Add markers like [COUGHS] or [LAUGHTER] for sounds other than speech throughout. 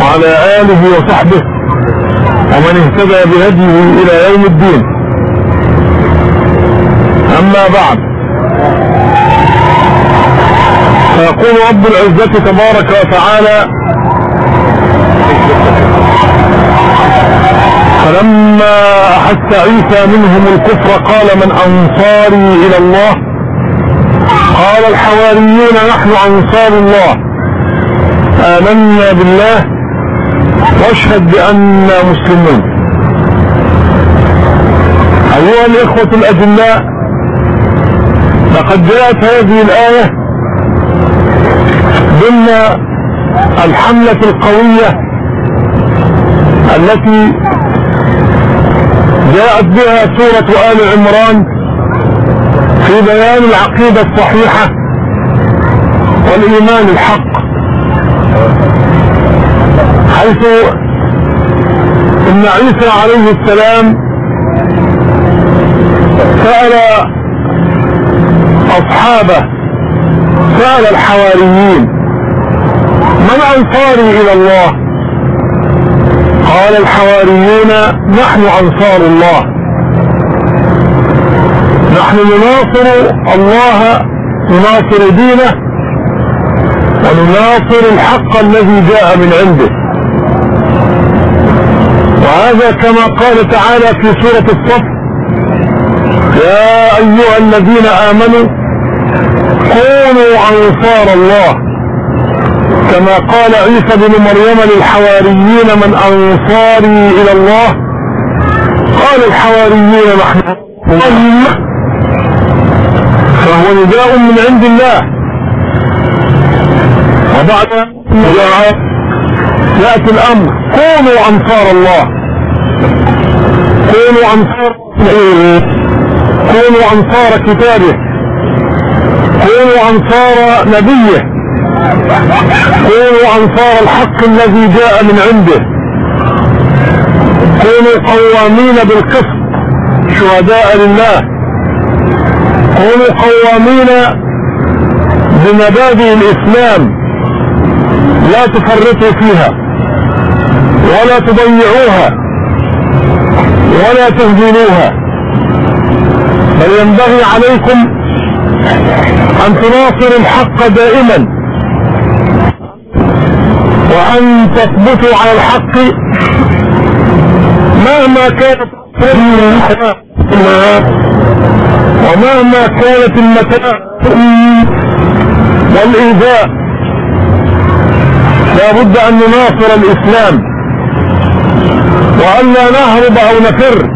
وعلى آله وصحبه ومن اهتدى بهديه إلى يوم الدين. أما بعد فيقول رب العزة تبارك وتعالى فلما أحس عيسى منهم الكفر قال من أنصاري إلى الله؟ قال الحواريون نحن أنصار الله. آمنا بالله واشهد بأننا مسلمون. أيها الإخوة الأجلاء لقد جاءت هذه الآية ضمن الحملة القوية التي جاءت بها سورة آل عمران في بيان العقيدة الصحيحة والإيمان الحق. حيث إن عيسى عليه السلام سأل أصحابه سأل الحواريين من انصاري إلى الله؟ قال الحواريون نحن أنصار الله. نحن نناصر الله نناصر دينه ونناصر الحق الذي جاء من عنده. وهذا كما قال تعالى في سورة الصف يا أيها الذين آمنوا كونوا أنصار الله كما قال عيسى بن مريم للحواريين من أنصاري إلى الله قال الحواريون نحن فهو نداء من عند الله. وبعد يأتي الأمر كونوا أنصار الله. كونوا أنصار كونوا أنصار كتابه. كونوا أنصار نبيه. كونوا أنصار الحق الذي جاء من عنده. كونوا قوامين بالقسط شهداء لله. كونوا قوامين بمبادئ الإسلام. لا تفرطوا فيها ولا تضيعوها. ولا تهزلوها بل ينبغي عليكم أن تناصروا الحق دائما. وأن تثبتوا على الحق مهما كانت ومهما كانت المتاع والإيذاء. لا بد أن نناصر الإسلام. وأن لا نهرب أو نفر.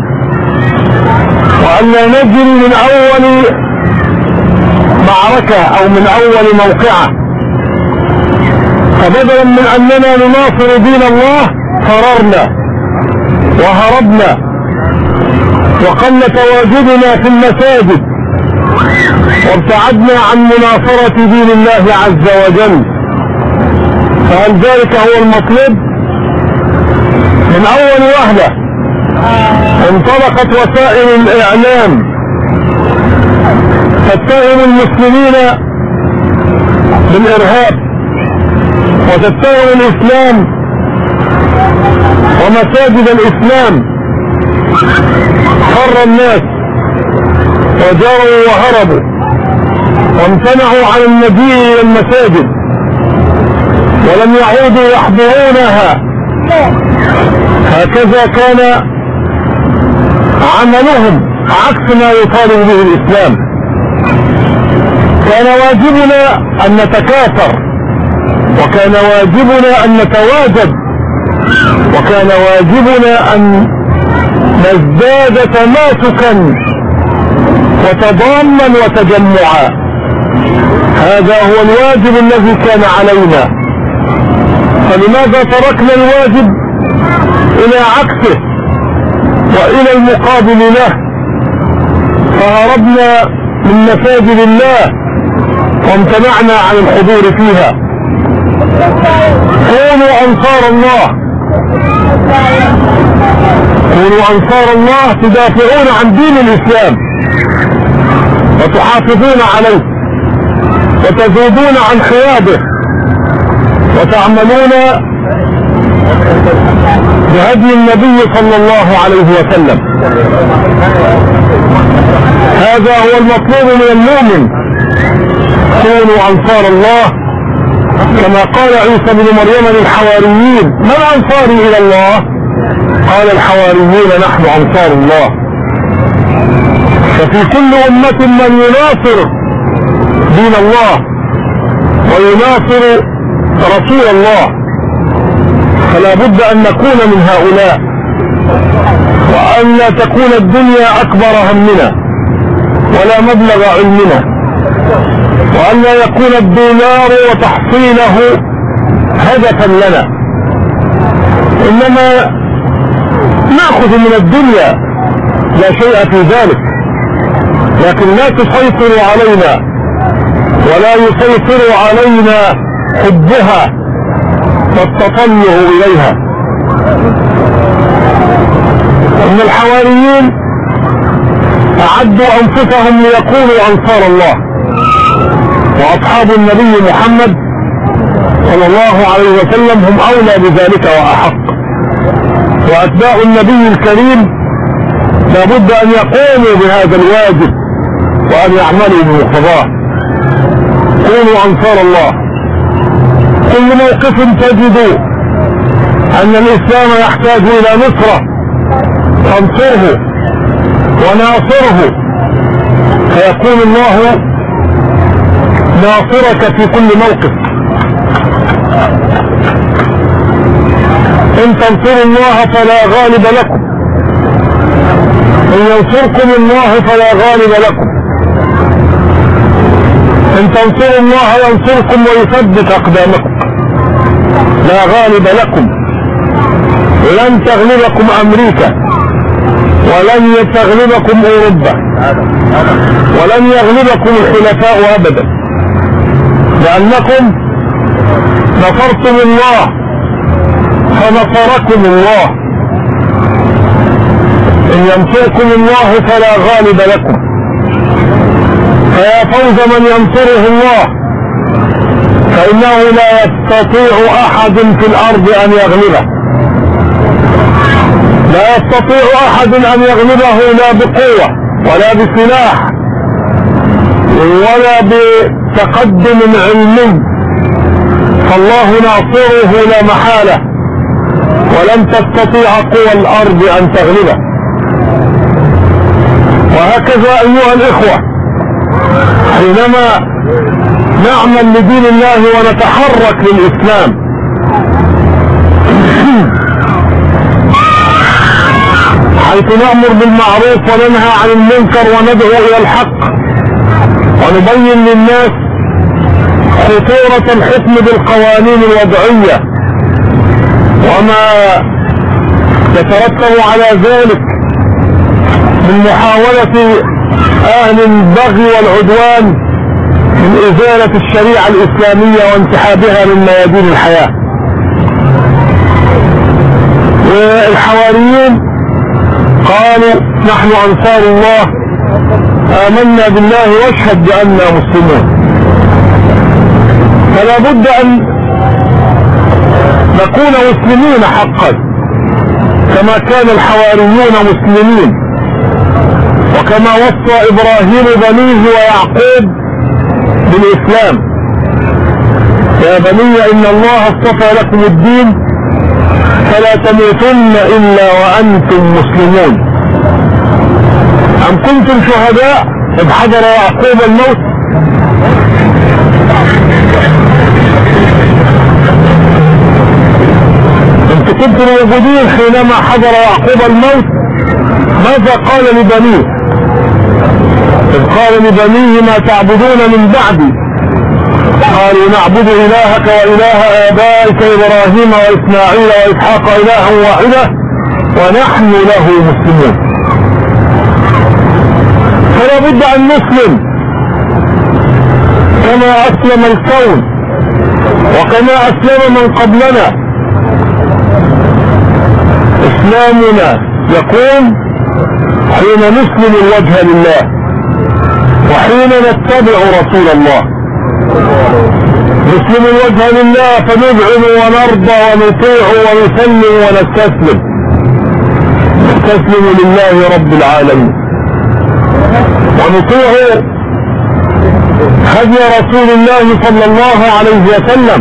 وأن لا نجري من أول معركة أو من أول موقعة. فبدلا من أننا نناصر دين الله فررنا وهربنا. وقل تواجدنا في المساجد. وابتعدنا عن مناصرة دين الله عز وجل. فهل ذلك هو المطلوب؟ من أول وهلة انطلقت وسائل الإعلام. تتهم المسلمين بالإرهاب. وتتهم الإسلام ومساجد الإسلام. فر الناس وجروا وهربوا وامتنعوا عن المجيء إلى المساجد. ولم يعودوا يحضرونها. هكذا كان عملهم عكس ما يطالب به الإسلام. كان واجبنا أن نتكاثر وكان واجبنا أن نتواجد وكان واجبنا أن نزداد تماسكا وتضاما وتجمعا. هذا هو الواجب الذي كان علينا. فلماذا تركنا الواجب؟ إلى عكسه وإلى المقابل له. فهربنا من مساجد الله وامتنعنا عن الحضور فيها. كونوا أنصار الله. كونوا أنصار الله تدافعون عن دين الإسلام وتحافظون عليه وتزودون عن خيابه وتعملون بهدي النبي صلى الله عليه وسلم. هذا هو المطلوب من المؤمن. كونوا أنصار الله. كما قال عيسى بن مريم للحواريين. من انصاري إلى الله؟ قال الحواريون نحن أنصار الله. ففي كل أمة من يناصر دين الله. ويناصر رسول الله. فلا بد أن نكون من هؤلاء لا تكون الدنيا أكبر همنا ولا مبلغ علمنا لا يكون الدولار وتحصيله هدفا لنا. إنما نأخذ من الدنيا لا شيء في ذلك لكن لا تسيطر علينا ولا يسيطر علينا حبها. والتطلع إليها. إن الحواريين أعدوا أنفسهم ليكونوا أنصار الله وأصحاب النبي محمد صلى الله عليه وسلم هم أولى بذلك وأحق. وأتباع النبي الكريم لابد أن يقوموا بهذا الواجب وأن يعملوا بمقتضاه كونوا أنصار الله. كل موقف تجد أن الإسلام يحتاج إلى نصرة فانصره وناصره. فيكون الله ناصرك في كل موقف. إن تنصروا الله فلا غالب لكم. إن ينصركم الله فلا غالب لكم. إن تنصروا الله ينصركم ويثبت أقدامكم. لا غالب لكم. لن تغلبكم أمريكا. ولن تغلبكم أوروبا. ولن يغلبكم الحلفاء أبدا. لأنكم نصرتم الله. فنصركم الله. إن ينصركم الله فلا غالب لكم. فيا فوز من ينصره الله. فإنه لا يستطيع أحد في الأرض أن يغلبه. لا يستطيع أحد أن يغلبه لا بقوة ولا بسلاح ولا بتقدم علمي. فالله ناصره لا محالة ولن تستطيع قوى الأرض أن تغلبه. وهكذا أيها الإخوة حينما نعمل لدين الله ونتحرك للإسلام. [CLEARS THROAT] حيث نأمر بالمعروف وننهى عن المنكر وندعو إلى الحق. ونبين للناس خطورة الحكم بالقوانين الوضعية. وما يترتب على ذلك من محاولة أهل البغي والعدوان من إزالة الشريعة الإسلامية وانسحابها من ميادين الحياة. والحواريين قالوا نحن أنصار الله آمنا بالله واشهد بأننا مسلمون. فلا بد أن نكون مسلمين حقا كما كان الحواريون مسلمين. وكما وصى إبراهيم بنيه ويعقوب بالإسلام. يا بني إن الله اصطفى لكم الدين فلا تموتن إلا وأنتم مسلمون. أم كنتم شهداء؟ إذ حضر يعقوب الموت. أنتم كنتم موجودين حينما حضر يعقوب الموت ماذا قال لبنيه؟ إذ قال لبنيه ما تعبدون من بعدي. قالوا نعبد إلهك وإله آبائك إبراهيم وإسماعيل وإسحاق إلها واحدة ونحن له مسلمون. فلا بد أن نسلم كما أسلم الكون وكما أسلم من قبلنا. إسلامنا يكون حين نسلم الوجه لله. وحين نتبع رسول الله. نسلم الوجه لله فنذعن ونرضى ونطيع ونسلم ونستسلم. نستسلم لله رب العالمين. ونطيع هدي رسول الله صلى الله عليه وسلم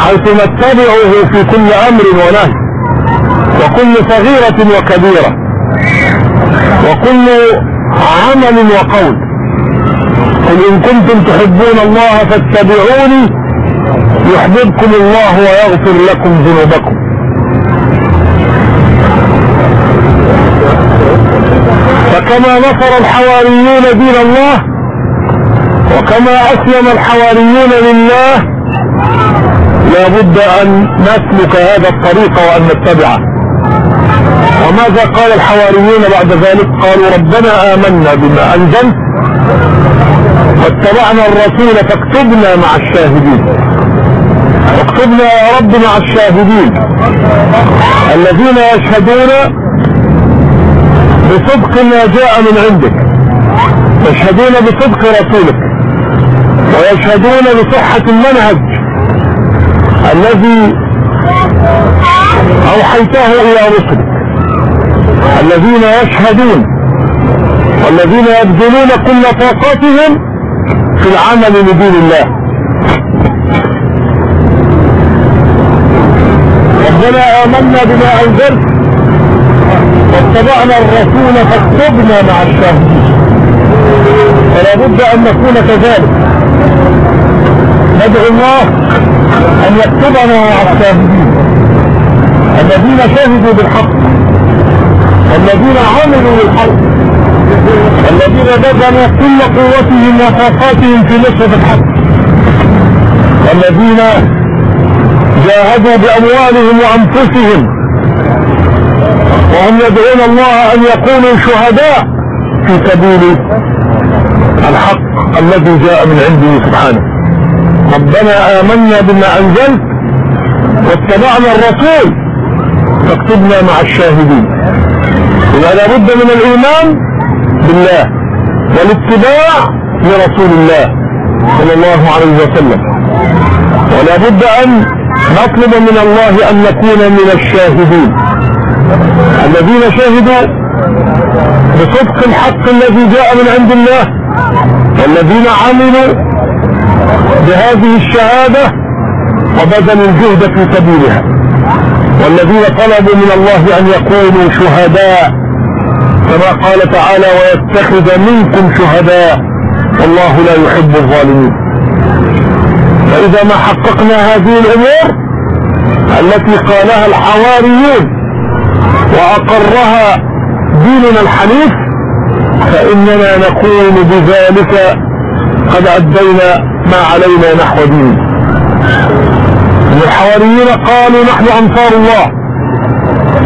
حيث نتبعه في كل أمر ونهي وكل صغيرة وكبيرة وكل عمل وقول. قل ان كنتم تحبون الله فاتبعوني يحببكم الله ويغفر لكم ذنوبكم. فكما نصر الحواريون دين الله وكما أسلم الحواريون لله لا بد أن نسلك هذا الطريق وأن نتبعه. وماذا قال الحواريون بعد ذلك؟ قالوا ربنا آمنا بما أنزلت واتبعنا الرسول فاكتبنا مع الشاهدين. اكتبنا يا رب مع الشاهدين. الذين يشهدون بصدق ما جاء من عندك. يشهدون بصدق رسولك. ويشهدون بصحة المنهج الذي أوحيته إلى رسلك. الذين يشهدون والذين يبذلون كل طاقتهم في العمل لدين الله. ربنا آمنا بما أنزلت. واتبعنا الرسول فاكتبنا مع الشاهدين. فلا بد أن نكون كذلك. ندعو الله أن يكتبنا مع الشاهدين. الذين شهدوا بالحق. الذين عملوا بالحق. الذين بذلوا كل قوتهم وطاقاتهم في نصرة الحق. والذين جاهدوا بأموالهم وأنفسهم. وهم يدعون الله أن يكونوا شهداء في سبيل الحق الذي جاء من عنده سبحانه. ربنا آمنا بما أنزلت واتبعنا الرسول فاكتبنا مع الشاهدين. إذا لابد من الإيمان بالله والاتباع لرسول الله صلى الله عليه وسلم. ولا بد أن نطلب من الله أن نكون من الشاهدين. الذين شهدوا بصدق الحق الذي جاء من عند الله والذين عملوا بهذه الشهادة وبذلوا الجهد في سبيلها. والذين طلبوا من الله أن يكونوا شهداء كما قال تعالى ويتخذ منكم شهداء والله لا يحب الظالمين. فإذا ما حققنا هذه الأمور التي قالها الحواريون وأقرها ديننا الحنيف فإننا نكون بذلك قد أدينا ما علينا نحو دين الحواريون قالوا نحن أنصار الله.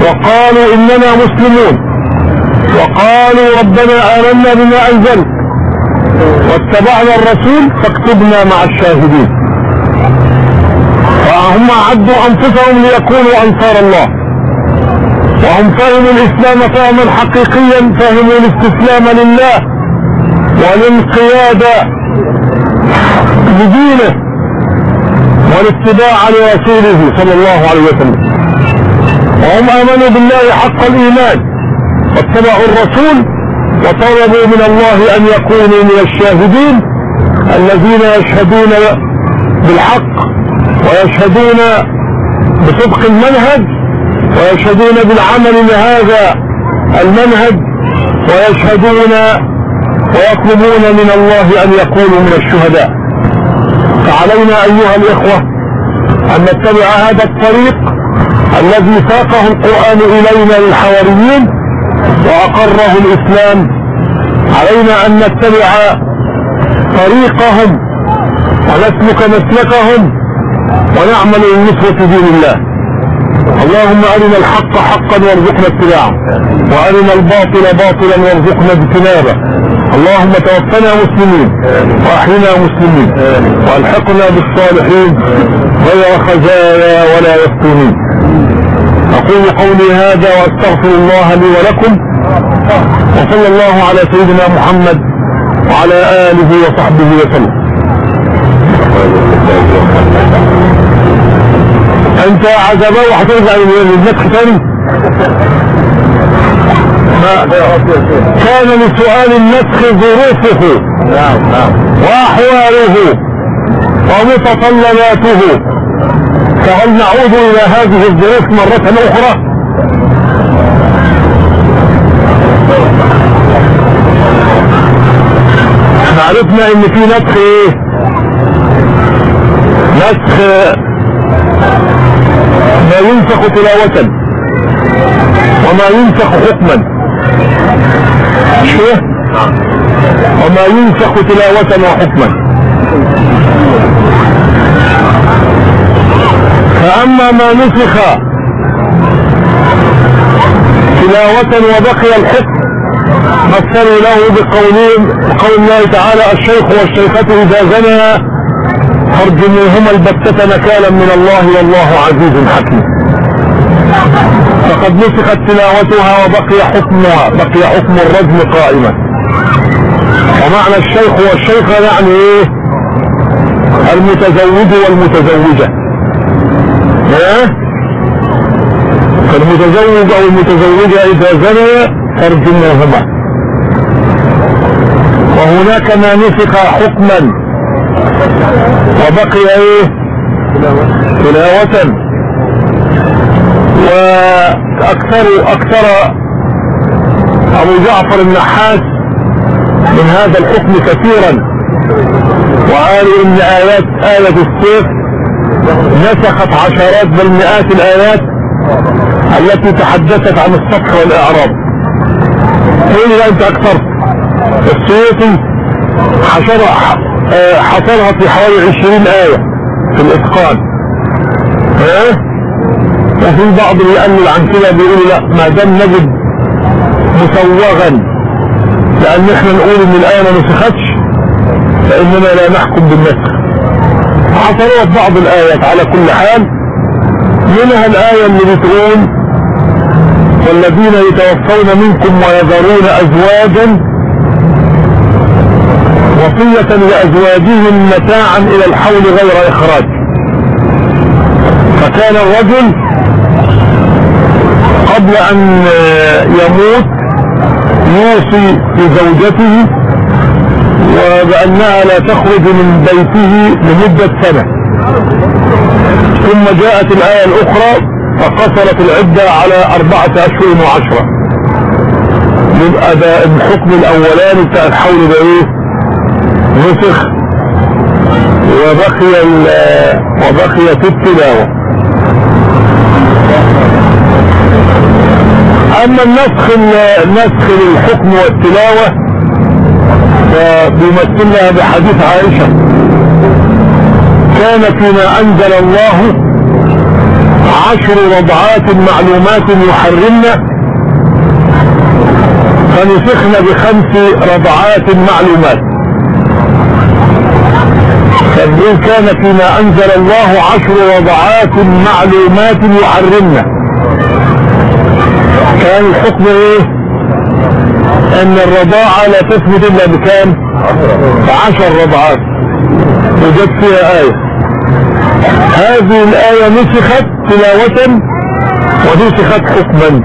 وقالوا إننا مسلمون. وقالوا ربنا آمنا بما أنزلت واتبعنا الرسول فاكتبنا مع الشاهدين. فهم أعدوا أنفسهم ليكونوا أنصار الله. وهم فهموا الإسلام فهما حقيقيا فهموا الاستسلام لله والانقياد لدينه والاتباع لرسوله صلى الله عليه وسلم. وهم آمنوا بالله حق الإيمان. واتبعوا الرسول وطلبوا من الله أن يكونوا من الشاهدين الذين يشهدون بالحق ويشهدون بصدق المنهج ويشهدون بالعمل لهذا المنهج ويشهدون ويطلبون من الله أن يكونوا من الشهداء. فعلينا أيها الإخوة أن نتبع هذا الطريق الذي ساقه القرآن إلينا للحواريين وأقره الإسلام. علينا أن نتبع طريقهم ونسلك مسلكهم ونعمل لنصرة دين الله. اللهم أرنا الحق حقا وارزقنا اتباعه وأرنا الباطل باطلا وارزقنا اجتنابه. اللهم توفنا مسلمين وأحينا مسلمين وألحقنا بالصالحين غير خزايا ولا يفتونين أقول قولي هذا وأستغفر الله لي ولكم وصلى الله على سيدنا محمد وعلى آله وصحبه وسلم. أنت عزباء وهترجع للمسخ تاني كان لسؤال النسخ ظروفه نعم نعم. وأحواله ومتطلباته. فهل نعود إلى هذه الظروف مرة أخرى. إحنا عرفنا إن في نسخ إيه نسخ ما ينسخ تلاوة وما ينسخ حكما. مش كده؟ وما ينسخ تلاوة وحكما. فأما ما نسخ تلاوة وبقي الحكم مثلوا له بقولهم بقول الله تعالى الشيخ والشيخة إذا زنيا فارجموهما البتة نكالا من الله والله عزيز حكيم. فقد نسخت تلاوتها وبقي حكمها بقي حكم الرجم قائما. ومعنى الشيخ والشيخة يعني إيه؟ المتزوج والمتزوجة. فالمتزوج أو المتزوجة إذا زنيا فارجموهما وهناك ما نسخ حكما. وبقي إيه؟ تلاوة. وأكثر أكثر أبو جعفر النحاس من هذا الحكم كثيرا. وقالوا ان ايات آية السيف نسخت عشرات بل مئات الايات التي تحدثت عن السطح والإعراب. قول لا انت أكثر. السيوطي حشر حصرها في حوالي عشرين آية في الإتقان. ها؟ وفي بعض يقلل عن كده بيقول لا ما دام نجد مسوغا لأن إحنا نقول إن الآية ما نسختش فإننا لا نحكم بالنسخ. في بعض الآيات على كل حال. منها الآية اللي بتقول والذين يتوفون منكم ويذرون أزواجا وصية لأزواجهم متاعا إلى الحول غير إخراج. فكان الرجل قبل أن يموت يوصي بزوجته وبأنها لا تخرج من بيته لمدة سنة. ثم جاءت الآية الأخرى فقصرت العدة على أربعة أشهر وعشرة. يبقى ده الحكم الأولاني بتاع الحول ده إيه نسخ وبقي وبقيت التلاوة. أما النسخ النسخ للحكم والتلاوة فبيمثلها بحديث عائشة. كان فيما أنزل الله عشر رضعات معلومات يحرمن. فنسخن بخمس رضعات معلومات. فإن كان فيما أنزل الله عشر وضعات معلومات يحرمنا كان الحكم إيه؟ أن الرضاعة لا تثبت إلا بكام؟ بعشر رضعات. وجد فيها آية. هذه الآية نسخت تلاوة ونسخت حكما.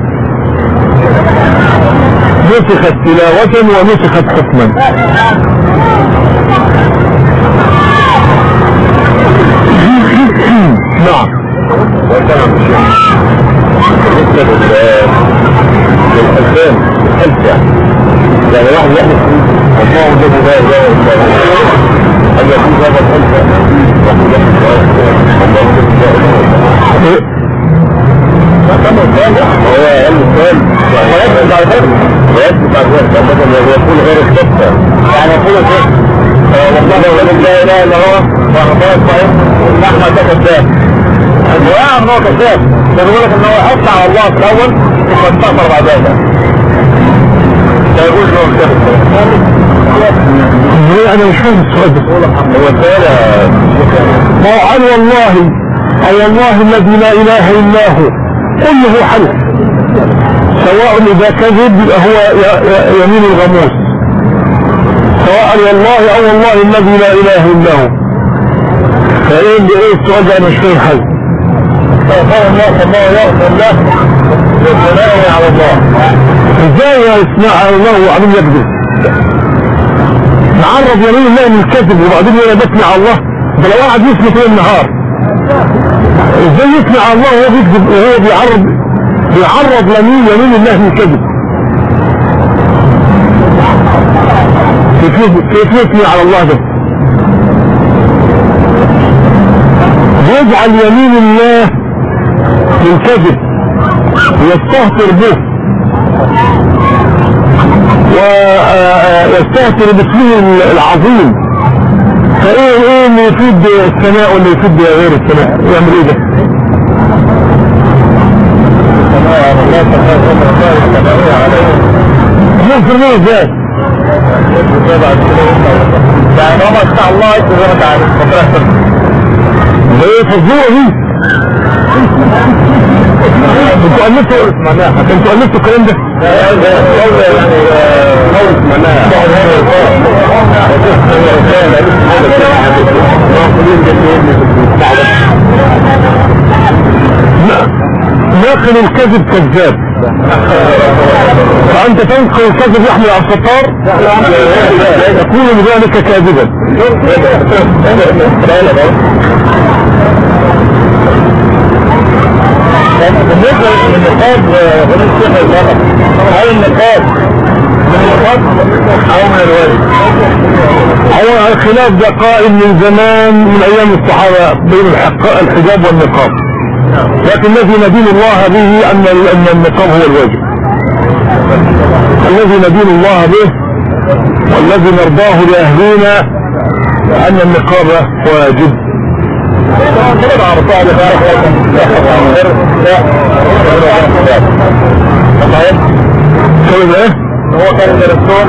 نسخت تلاوة ونسخت حكما. [COUGHS] نعم. بالنسبة للألفان الألف يعني يعني واحد يحدث لا إله إلا هو أن يكون هذا لا إله إلا هو هو الإنسان ويكتب على ذلك ويكتب على ذلك مثلا يقول غير الكتة يعني يقول والله لا. إله إلا هو فخلاص بقى احمد ده كذاب ويعرف ان هو كذاب ده. بيقول لك ان هو يحط على الله في الأول ثم يستغفر بعد ذلك ده. يقول أنا مش فاهم السؤال ده. هو السؤال ما هو قال والله أو والله الذي لا إله إلا هو. كله حلف سواء إذا كذب يبقى هو يمين الغموس. سواء والله أو والله الذي لا إله إلا هو. فإيه اللي إيه السؤال ده؟ أنا مش فاهم فقال الله الله على الله إزاي يسمع على الله وعمل يكذب نعرض يمين الله من الكذب وبعدين يقول أنا بسمع الله ده لو قعد يسمع طول النهار إزاي يسمع الله وهو بيكذب وهو بيعرض بيعرض يمين يمين الله من الكذب كيف يثني على الله ده يجعل يمين الله للكذب ويستهتر به. ويستهتر باسمه العظيم. فإيه إيه اللي يفيد الثناء واللي يفيد غير الثناء يعمل إيه ده؟ ممكن إيه إزاي؟ يعني ما شاء الله ربنا يستر ده إيه فزوره دي أنتوا الفتوا أنتوا الفتوا الكلام ده؟ ناقل الكذب كذاب. فأنت تنقل الكذب يحمل على الستار يكون بذلك كاذبا. بالنسبة للنقاط غير الشيخ المرأة هل من النقاط أو من الوالد هو الخلاف ده قائم من زمان من أيام الصحابة بين الحجاب والنقاب. لكن الذي ندين الله به أن أن النقاب هو الواجب. الذي ندين الله به والذي نرضاه لاهلنا أن النقاب واجب كده عرفها على كلمة إيه هو كان الرسول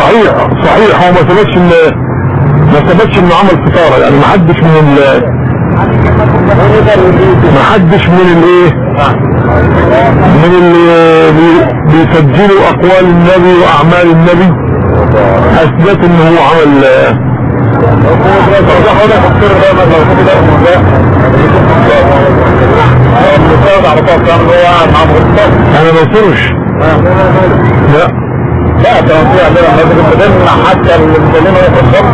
صحيح. صحيح. هو ما ثبتش ما ثبتش انه عمل فطاره يعني ما حدش من ال ما حدش من الايه من اللي بي- بيسجلوا أقوال النبي وأعمال النبي. أثبت ان هو عمل أنا ما بصرش لا لا في عندنا لازم حتى بنتكلم في الصف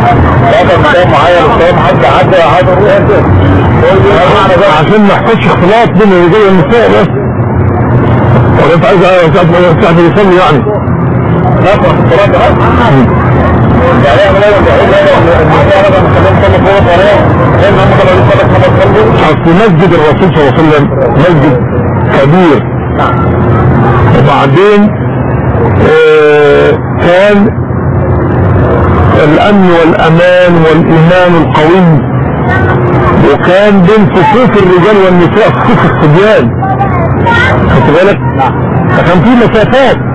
هذا مكان معين حد عدى عشان ما يحصلش اختلاط بين الرجال والنساء بس ولا انت عايز ما يصلي يعني لا الصلاة اصل مسجد الرسول صلى الله عليه وسلم مسجد كبير. وبعدين آه، كان الأمن والأمان والإيمان القوي. وكان بين صفوف الرجال والنساء صفوف الصبيان. خدت بالك؟ فكان في مسافات.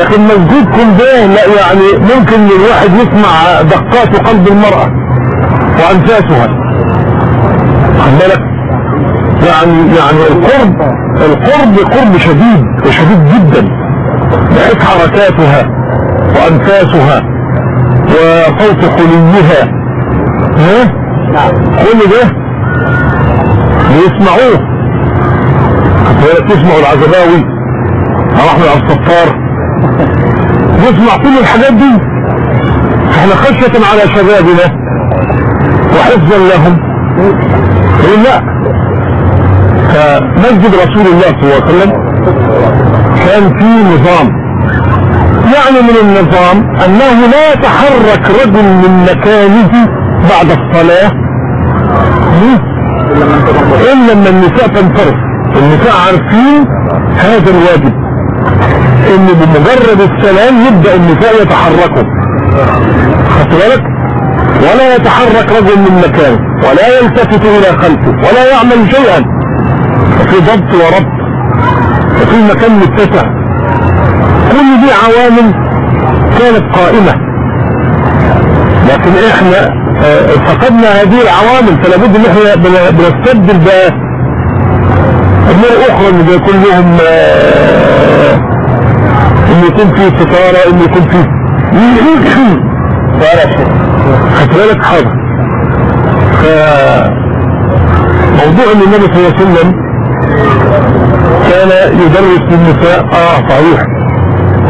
لكن مسجدكم ده لا يعني ممكن الواحد يسمع دقات قلب المرأة وأنفاسها. خد بالك؟ يعني يعني القرب القرب قرب شديد وشديد جدا. بحيث حركاتها وأنفاسها وصوت خليها. ها؟ كل ده بيسمعوه تسمعوا العزباوي؟ أو أحمد عبد الستار يسمع كل الحاجات دي. إحنا خشية على شبابنا. وحفظا لهم. يقول لا؟ فمسجد رسول الله صلى الله عليه وسلم كان فيه نظام. يعني من النظام أنه لا يتحرك رجل من مكانه بعد الصلاة. إلا لما النساء تنصرف النساء عارفين هذا الواجب. إن بمجرد السلام يبدأ النساء يتحركوا. خدت بالك؟ ولا يتحرك رجل من مكانه ولا يلتفت إلى خلفه ولا يعمل شيئا. وفي ضبط وربط وفي مكان متسع. كل دي عوامل كانت قائمة. لكن إحنا آه، فقدنا هذه العوامل فلا بد إن إحنا بن- بنستبدل بأمور أخرى ان يكون ان يكون في ستارة ان يكون في خدت بالك؟ حاضر. ف موضوع إن النبي صلى الله عليه وسلم كان يدرس للنساء آه صحيح.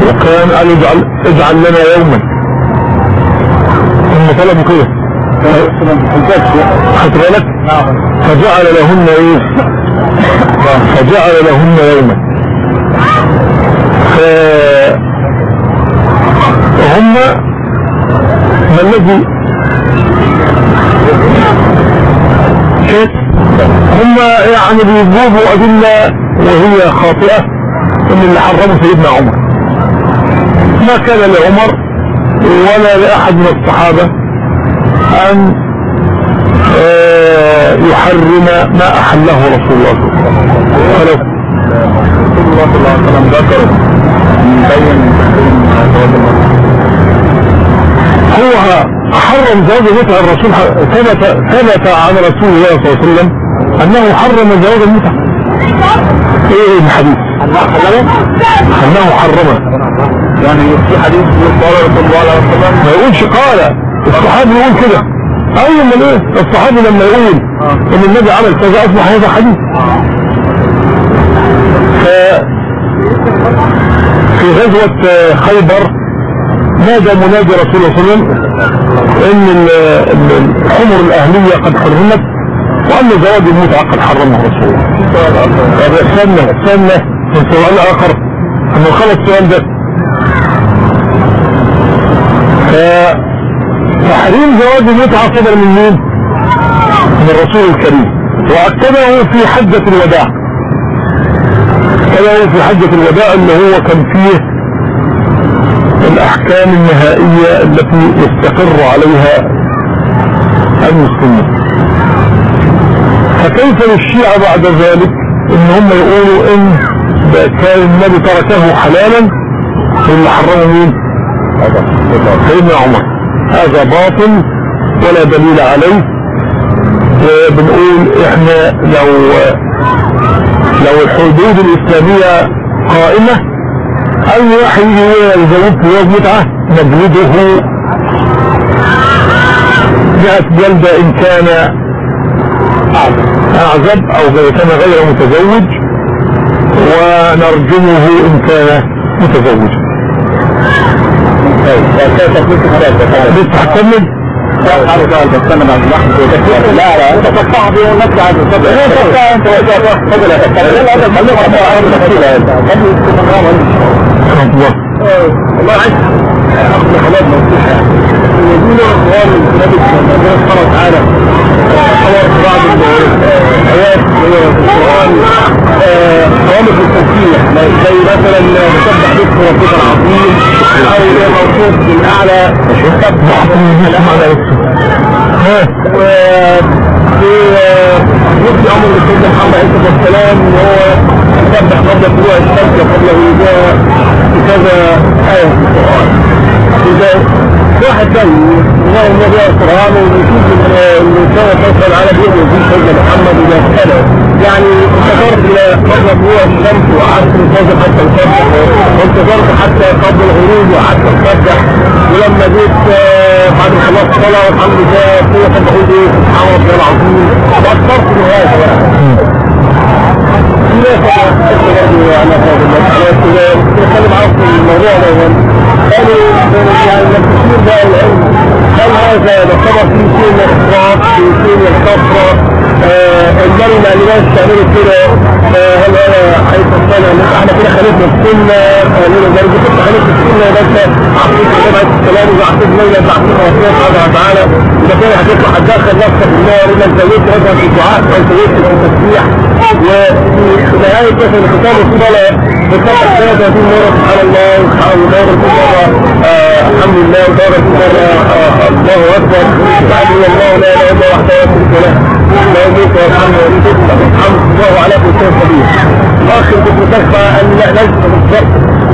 وكان قال اجعل اجعل لنا يوما. هم طلبوا كده خدت بالك؟ فجعل لهن إيه فجعل لهن يوما. فهم ما الذي شيء هم يعني بيجيبوا أدلة وهي خاطئة ان اللي حرمه سيدنا عمر. ما كان لعمر ولا لأحد من الصحابة أن آه، يحرم ما أحله رسول الله صلى الله عليه وسلم. رسول الله صلى الله عليه وسلم ذكر مبين تحريم هو حرم زواج المتعة الرسول ثبت ثبت عن رسول الله صلى الله عليه وسلم أنه حرم زواج المتعة إيه الحديث؟ أنه حرمه يعني في حديث قال رسول الله عليه وسلم ما يقولش قال. الصحابي يقول كده. أيوه من إيه الصحابي لما يقول إن النبي عمل كذا أصبح هذا حديث. ف في غزوة خيبر نادى منادي رسول الله صلى الله عليه وسلم إن ال- ال- الحمر الأهلية قد حرمت وأن زواج المتعة قد حرمه رسول الله. طب استنى استنى سؤال آخر. أنه خلص السؤال ده. فتحريم زواج المتعة صدر من مين؟ من الرسول الكريم. وأكده في حجة الوداع. أكده في حجة الوداع اللي هو كان فيه الأحكام النهائية التي يستقر عليها المسلمين فكيف للشيعة بعد ذلك؟ إن هم يقولوا إن ده كان النبي تركه حلالا واللي حرمه مين؟ سيدنا عمر. هذا باطل ولا دليل عليه. وبنقول إحنا لو لو الحدود الإسلامية قائمة أي واحد يزود يوم متعة نجلده مئة جلدة إن كان أعزب أو كان غير متزوج ونرجمه إن كان متزوجا لسه هتكمل لا لا. يا الله والله عايز اخذ خلاص مفتوحة يقولوا اخوان النبي ربنا سبحانه وتعالى صور بعض الايات القران اوامر التوفيق زي مثلا تسبح باسم ربك العظيم أو موصوف بالاعلى ها وفي أمر سيدنا محمد عليه الصلاه والسلام ان هو يسبح قبل طلوع الشمس وقبل غروبها كذا آية في القرآن. إذا واحد ثاني الله النبي القرآن ويشوف كان فوق العالم يؤمن به سيدنا محمد اذا ساله يعني انتظرت إلى قبل طلوع الشمس وقعدت منتظر حتى الفجر. وانتظرت حتى قبل الغروب وقعدت اسبح ولما جيت آه، بعد ما خلصت الصلاة والحمد لله كل ما بقول إيه؟ سبحان ربي العظيم. واثرت بهذا يعني نتكلم معاهم في الموضوع ده قالوا يعني المكتشفين بقى العلم هل هذا يعتبر فيه شيء من الاسراف في شيء من الكفره اللي ناس تعملوا كده هل هذا حيث السنة ان إحنا كده خالفنا السنة قالوا برضه كنت خالفنا السنة بس عقيدة جماعة السلام وعقيدة ليلة بعقيدة ربنا سبحانه وتعالى اذا كان هتطلع هتدخل نفسك النار اذا زودت مثلا في الدعاء أو زودت في التسبيح وفي نهاية مثلا ختام الصلاة بتطلع 33 مرة سبحان الله سبحان الله دورة كل مرة الحمد لله ودورة كل مرة الله أكبر بعد الله لا إله إلا وحده لا شريك له لا يموت ويرحمه ويميت الحمد لله على كل شيء قدير آخر مكافأة أن لا لازم بالظبط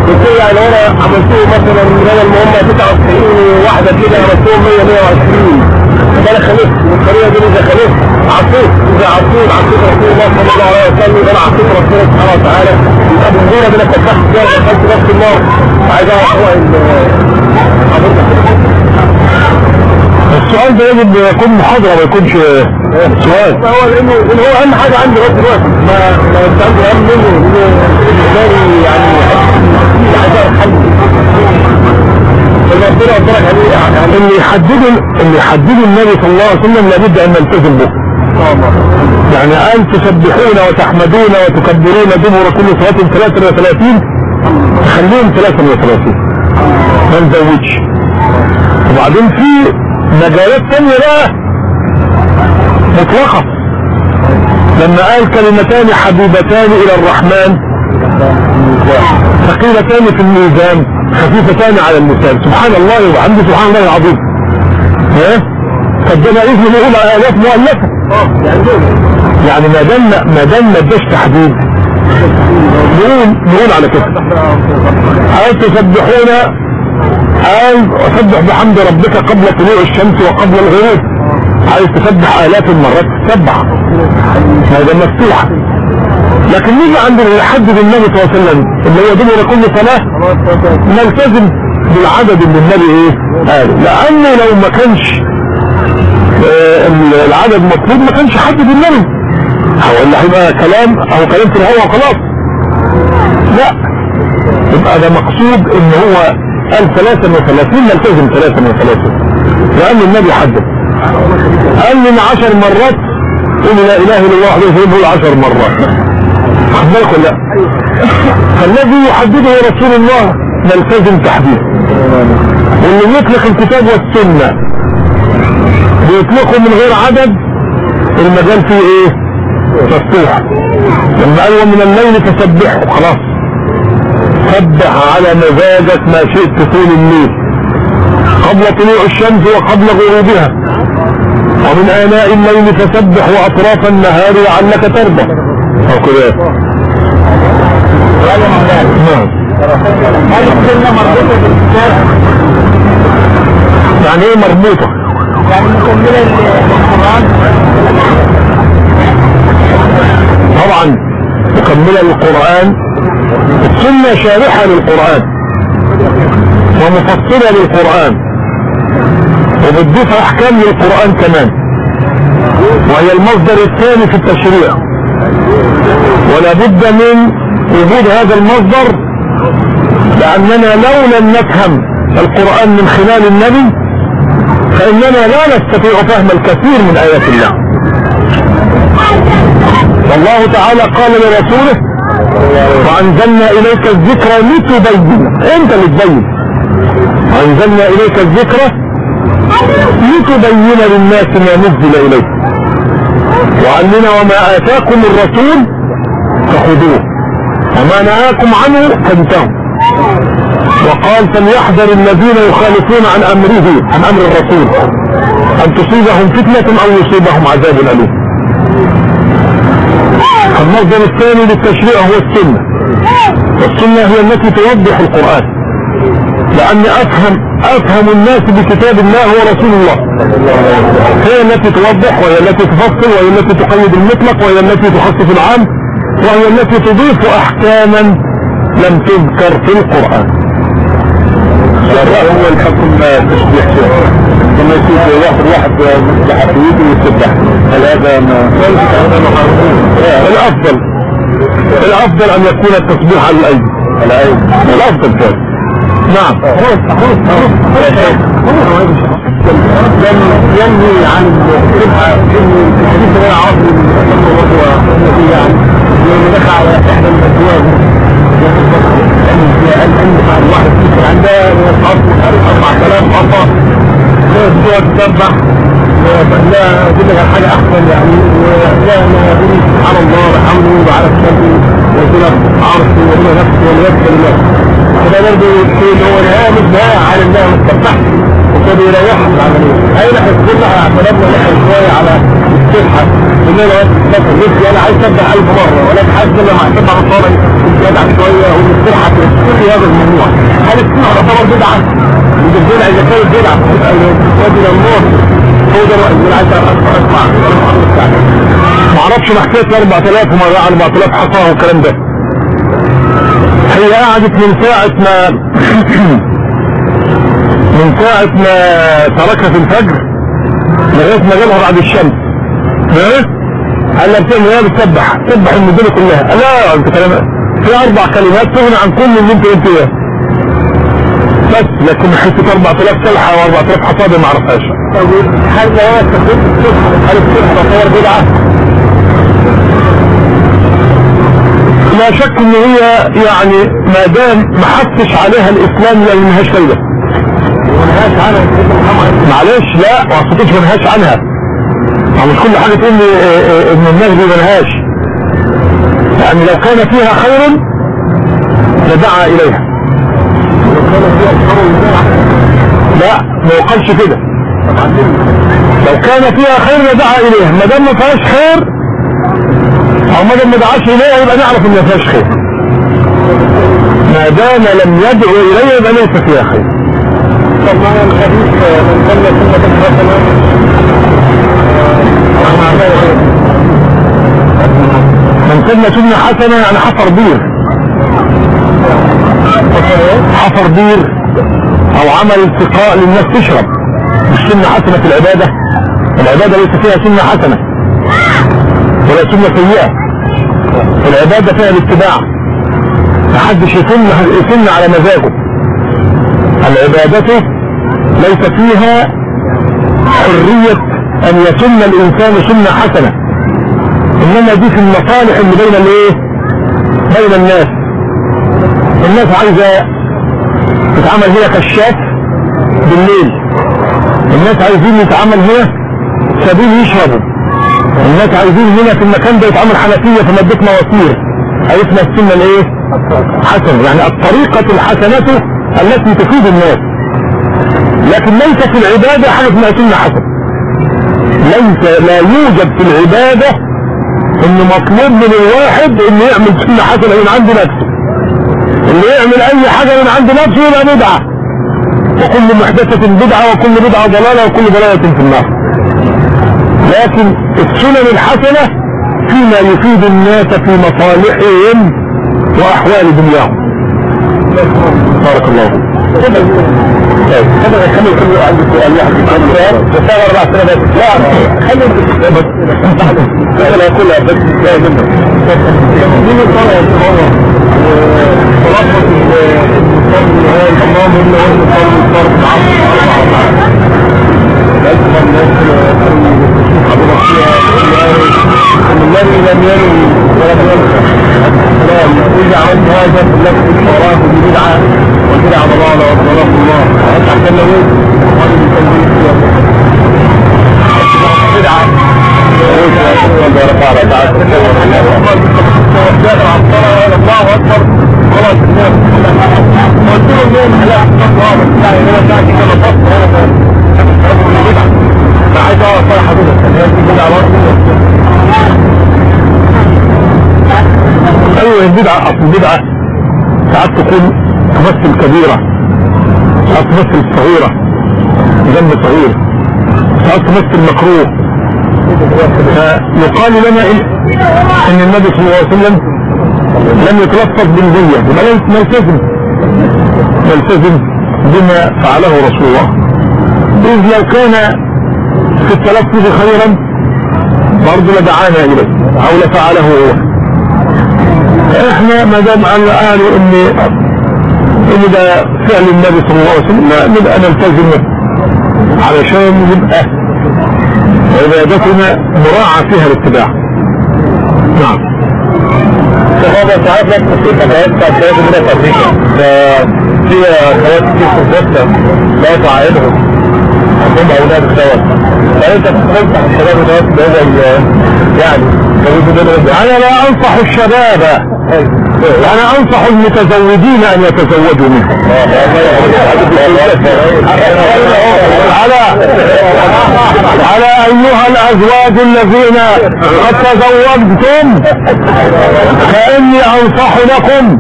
قلت له يعني أنا عملته مثلا بدل ما هم 99 واحدة كده عملتهم 100 120 أنا خلفت والطريقة دي اذا خلفت رسول الله صلى الله عليه وسلم ربنا سبحانه وتعالى. يبقى دخلت نفس النار عايز هو السؤال ده يجب يكون محاضرة ما يكونش سؤال. هو لأنه لأن هو أهم حاجة عندي لغايه دلوقتي. ما ما كنت عندي أهم منه إنه يعني عايز يعني اللي يحددوا اللي يحددوا النبي صلى الله عليه وسلم لابد أن نلتزم به. يعني قال تسبحون وتحمدون وتكبرون دبر كل صلاة 33 خليهم 33 ما نزودش. وبعدين في مجالات تانية بقى. مطلقة. لما قال كلمتان حبيبتان إلى الرحمن ثقيلتان في الميزان خفيفتان على اللسان. سبحان الله وبحمده سبحان الله العظيم. ها؟ طب ده إذن نقول الاف مؤلفة. يعني ما دام ما دام ما اداش تحديد. نقول نقول على كده. هل تسبحون؟ قال سبح بحمد ربك قبل طلوع الشمس وقبل الغروب؟ عايز تسبح آلاف المرات؟ تسبح. هذا مفتوح. لكن نيجي عند اللي يحدد النبي صلى الله عليه وسلم اللي هو دبر كل صلاة؟ نلتزم بالعدد اللي النبي. إيه قال لأنه لو ما كانش العدد مطلوب ما كانش حدد النبي هو اللي هيبقى كلام أو كلام في الهوا وخلاص. لا. يبقى ده مقصود إن هو قال 33 نلتزم 33 لأن النبي حدد. قال من 10 مرات قل لا إله إلا الله وحده يقول 10 مرات. خد بالك ولا لا؟ فالذي يحدده رسول الله نلتزم تحديده واللي يطلق الكتاب والسنة بيطلقه من غير عدد المجال فيه إيه؟ مفتوح. لما قال ومن الليل فسبحه خلاص. سبح على مزاجك ما شئت طول الليل قبل طلوع الشمس وقبل غروبها. ومن آناء الليل فسبح وأطراف النهار لعلك ترضى. أو كده نعم. يعني إيه مربوطة؟ يعني مكمله للقران طبعا مكملة للقرآن السنة شارحة للقرآن ومفصلة للقرآن وبتضيف أحكام للقرآن كمان وهي المصدر الثاني في التشريع. ولا بد من وجود هذا المصدر لأننا لو لم نفهم القرآن من خلال النبي فإننا لا نستطيع فهم الكثير من آيات الله. والله تعالى قال لرسوله وأنزلنا إليك الذكر لتبين. أنت اللي تبين. وأنزلنا إليك الذكر لتبين للناس ما نزل إليك. وعلمنا وما آتاكم الرسول فخذوه وما نهاكم عنه فانتهوا. وقال فليحذر الذين يخالفون عن أمره عن أمر الرسول أن تصيبهم فتنة أو يصيبهم عذاب أليم. المصدر الثاني للتشريع هو السنة. والسنة هي التي توضح القرآن. لأن أفهم أفهم الناس بكتاب الله هو رسول الله. هي التي توضح وهي التي تفصل وهي التي تقيد المطلق وهي التي تخصص العام وهي التي تضيف أحكاما لم تذكر في القرآن. هو الحكم تشبيح شيء لما يصير واحد واحد بحفيته ويسبح هل هذا ما الأفضل الأفضل أن يكون التصبيح على الأيدي الأيض الأفضل كان نعم ينهي عن ان الحديث أنا عاصر وهو يعني لما دخل على احدى الازواج قال ان بعد واحد فيكم عندها اصحاب 4000 خطا لا تقعد تسبح لا أقول لك على حاجة احسن يعني لا أنا أقول سبحان الله وبحمده وعلى الشمس وكده عرشه ولا نفسه ولا يدخل الله فده برضه يقول هو نهاية مش نهاية على الله ما تفتحش وكده يريحها في العملية أين حسبنا اعتمدنا نحن شوية على الصحة إن أنا بس نفسي أنا عايز أبدأ ألف مرة ولكن حاسس إن مع السبعة الصالح شوية والصحة كل هذا الموضوع. هل السنة تعتبر بدعة؟ البدعة إذا كانت بدعة إلى النار هو ده عايز أسمع أنا حكيت 4000 وما 4000 حصاه والكلام ده. هي قعدت من ساعة ما [CLEARS THROAT] من ساعة ما تركها في الفجر لغاية ما جابها بعد الشمس. ها؟ قال لها بتعمل إيه؟ بتسبح. تسبح المدينة كلها. لا أنت كلام في أربع كلمات تغني عن كل اللي أنت قلت اياه بس لكن حتة 4000 سلحة و4000 حصابة ما اعرفهاش هل هو استخدمت الصبح؟ هل الصبح تعتبر بدعة؟ لا شك ان هي يعني ما دام ما حسش عليها الإسلام يعني ملهاش فايده ونهاش عنها معلش لا ما اقصدش منهاش عنها. ما مش كل حاجة تقول لي آه، آه، إن الناس دي منهاش يعني لو كان فيها خير لدعا البدع لا ما يقالش كده. لو كان فيها خير لدعا إليها. ما دام ما فيهاش خير أو ما دام ما دعاش إليها يبقى نعرف إن ما فيهاش خير. ما دام لم يدعو إليها يبقى ليس فيها خير. طب ما الحديث من سنة سنة حسنة من سن سنة حسنة يعني حفر بير. حفر بير أو عمل التقاء للناس تشرب. مش سنة حسنة في العبادة. العبادة ليس فيها سنة حسنة. ولا سنة سيئة. العبادة فيها الاتباع. محدش يسن يسن على مزاجه. العبادة ليس فيها حرية أن يسن الإنسان سنة حسنة. إنما دي في المصالح اللي بين الإيه؟ بين الناس. الناس عايزة تتعامل هنا كشاف بالليل. الناس عايزين يتعامل هنا سبيل يشربوا. الناس عايزين هنا في المكان ده يتعامل حنفية في مادة مواسير. عرفنا السنة الإيه؟ حسن. يعني الطريقة الحسنة التي تفيد الناس. لكن ليس في العبادة حاجة اسمها سنة حسن. ليس لا يوجد في العبادة إن مطلوب من الواحد إنه يعمل سنة حسنة من عند نفسه. اللي يعمل أي حاجة من عند نفسه يبقى بدعة. وكل محدثة بدعة وكل بدعة ضلالة وكل ضلالة في النار. لكن السنن الحسنة فيما يفيد الناس في مصالحهم واحوال دنياهم بارك الله فيك. طيب هذا يخلي كل عندي سؤال واحد بس أنا أربع سنوات لا خلي بس لا كلها بس لا منه مين يا جماعة خلاصة المصلي هو الإمام اللي هو فرض العصر أربع ركعات لازم الناس الذي لم ينوي ولم ينسى السلام اذا عملت هذا فلك وراه بدعه والبدعه ضلاله والضلال الله وقال من تنبيه بدعه الله اكبر خلاص قلت له اليوم لا احسن يعني أنا ساعتي كما فصل بدعه فعايز اعرف صراحة حضرتك هي بدعه برضه أيوه البدعة أصل البدعة ساعات تكون تمثل كبيرة ساعات تمثل صغيرة ذنب صغير ساعات تمثل مكروه. فيقال لنا ان النبي صلى الله عليه وسلم لم يتلفظ بالنية وما نلتزم نلتزم بما فعله رسول الله. إذ لو كان في التلفظ خيرا برضه لدعانا إليه أو لفعله هو. إحنا ما دام قالوا ان ان ده فعل النبي صلى الله عليه وسلم نبقى نلتزم علشان يبقى عبادتنا مراعى فيها الاتباع. نعم. فهذا ساعات لا حاجات بتاعت حاجات من التطبيق ففي حاجات كتير في لا تعايدهم هم أولاد الشباب يعني أنا لا أنصح الشباب. أنا أنصح المتزوجين أن يتزوجوا منه. على على أيها الأزواج الذين قد تزوجتم فإني أنصح لكم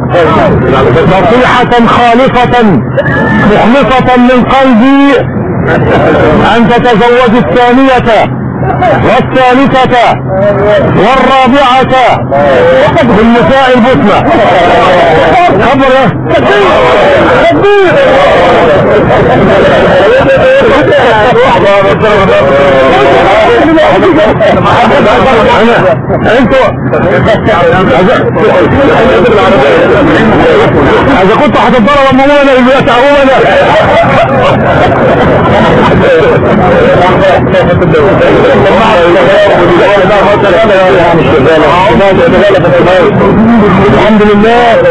نصيحة خالصة مخلصة من قلبي ان تتزوج الثانية والثالثة والرابعة. بالنساء البسمة خبر اذا كنتوا هتتضربوا مولانا اللي بيتعبونا الحمد لله.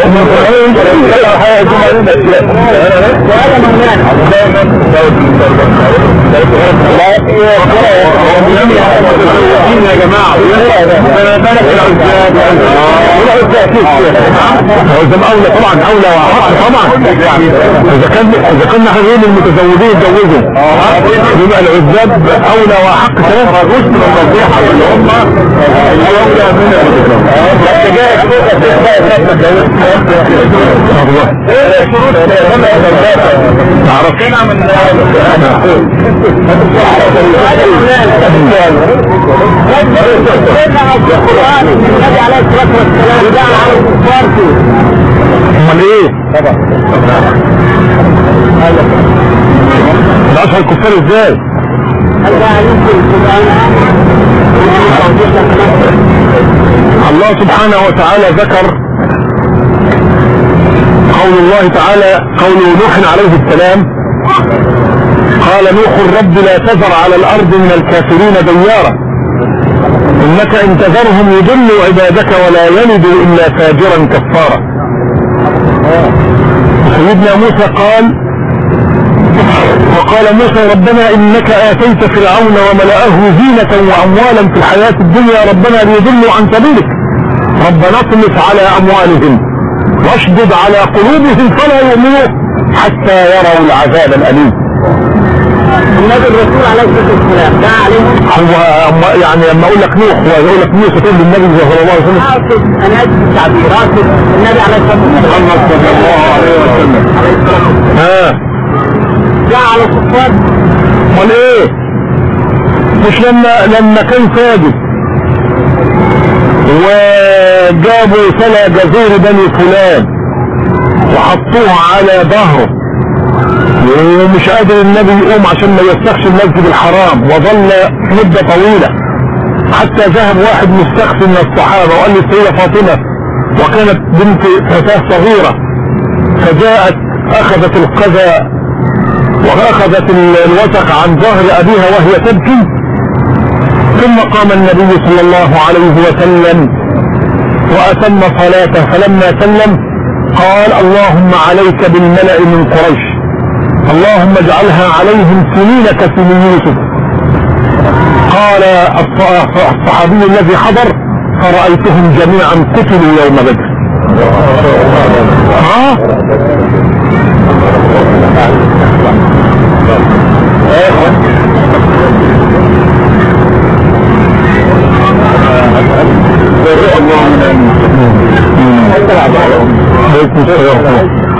يا جماعة أنا بالك العزاب لازم أولى طبعا أولى وحق طبعا. إذا كان إذا كنا هنقول المتزوجين يتجوزوا يبقى العزاب أولى وحق كمان الرشد والنصيحه اللي هم اولى من تعرفين من النبي عليه الصلاة والسلام امال إيه ده اشهر الكفار إزاي الله سبحانه وتعالى ذكر قول الله تعالى قول نوح عليه السلام قال نوح الرب لا تذر على الأرض من الكافرين ديارا إنك إن تذرهم يضلوا عبادك ولا يلدوا إلا فاجرا كفارا. سيدنا موسى قال وقال موسى ربنا إنك آتيت فرعون وملأه زينة وأموالا في الحياة الدنيا ربنا ليضلوا عن سبيلك. ربنا اطمس على أموالهم واشدد على قلوبهم فلا يؤمنوا حتى يروا العذاب الأليم. النبي الرسول عليه الصلاة والسلام دعا عليهم. هو يعني لما أقول لك نوح ويقول لك موسى تقول للنبي صلى الله عليه وسلم. راكب أنا اسف تعبيرات النبي عليه الصلاة والسلام. محمد صلى الله عليه وسلم. ها. دعا على الكفار. أمال إيه؟ مش لما لما كان ساجد. وجابوا سلا جزير بني فلان وحطوه على ظهره. ومش قادر النبي يقوم عشان ما يوسخش المسجد الحرام. وظل مدة طويلة. حتى ذهب واحد مستخفي من الصحابة وقال لي السيدة فاطمة وكانت بنت فتاة صغيرة فجاءت أخذت القذى وأخذت ال- الوثق عن ظهر أبيها وهي تبكي. ثم قام النبي صلى الله عليه وسلم وأتم صلاته. فلما سلم قال اللهم عليك بالملأ من قريش. اللهم اجعلها عليهم سنين كسن يوسف. قال الص- الصحابي الذي حضر فرأيتهم جميعا قتلوا يوم بدر. ها؟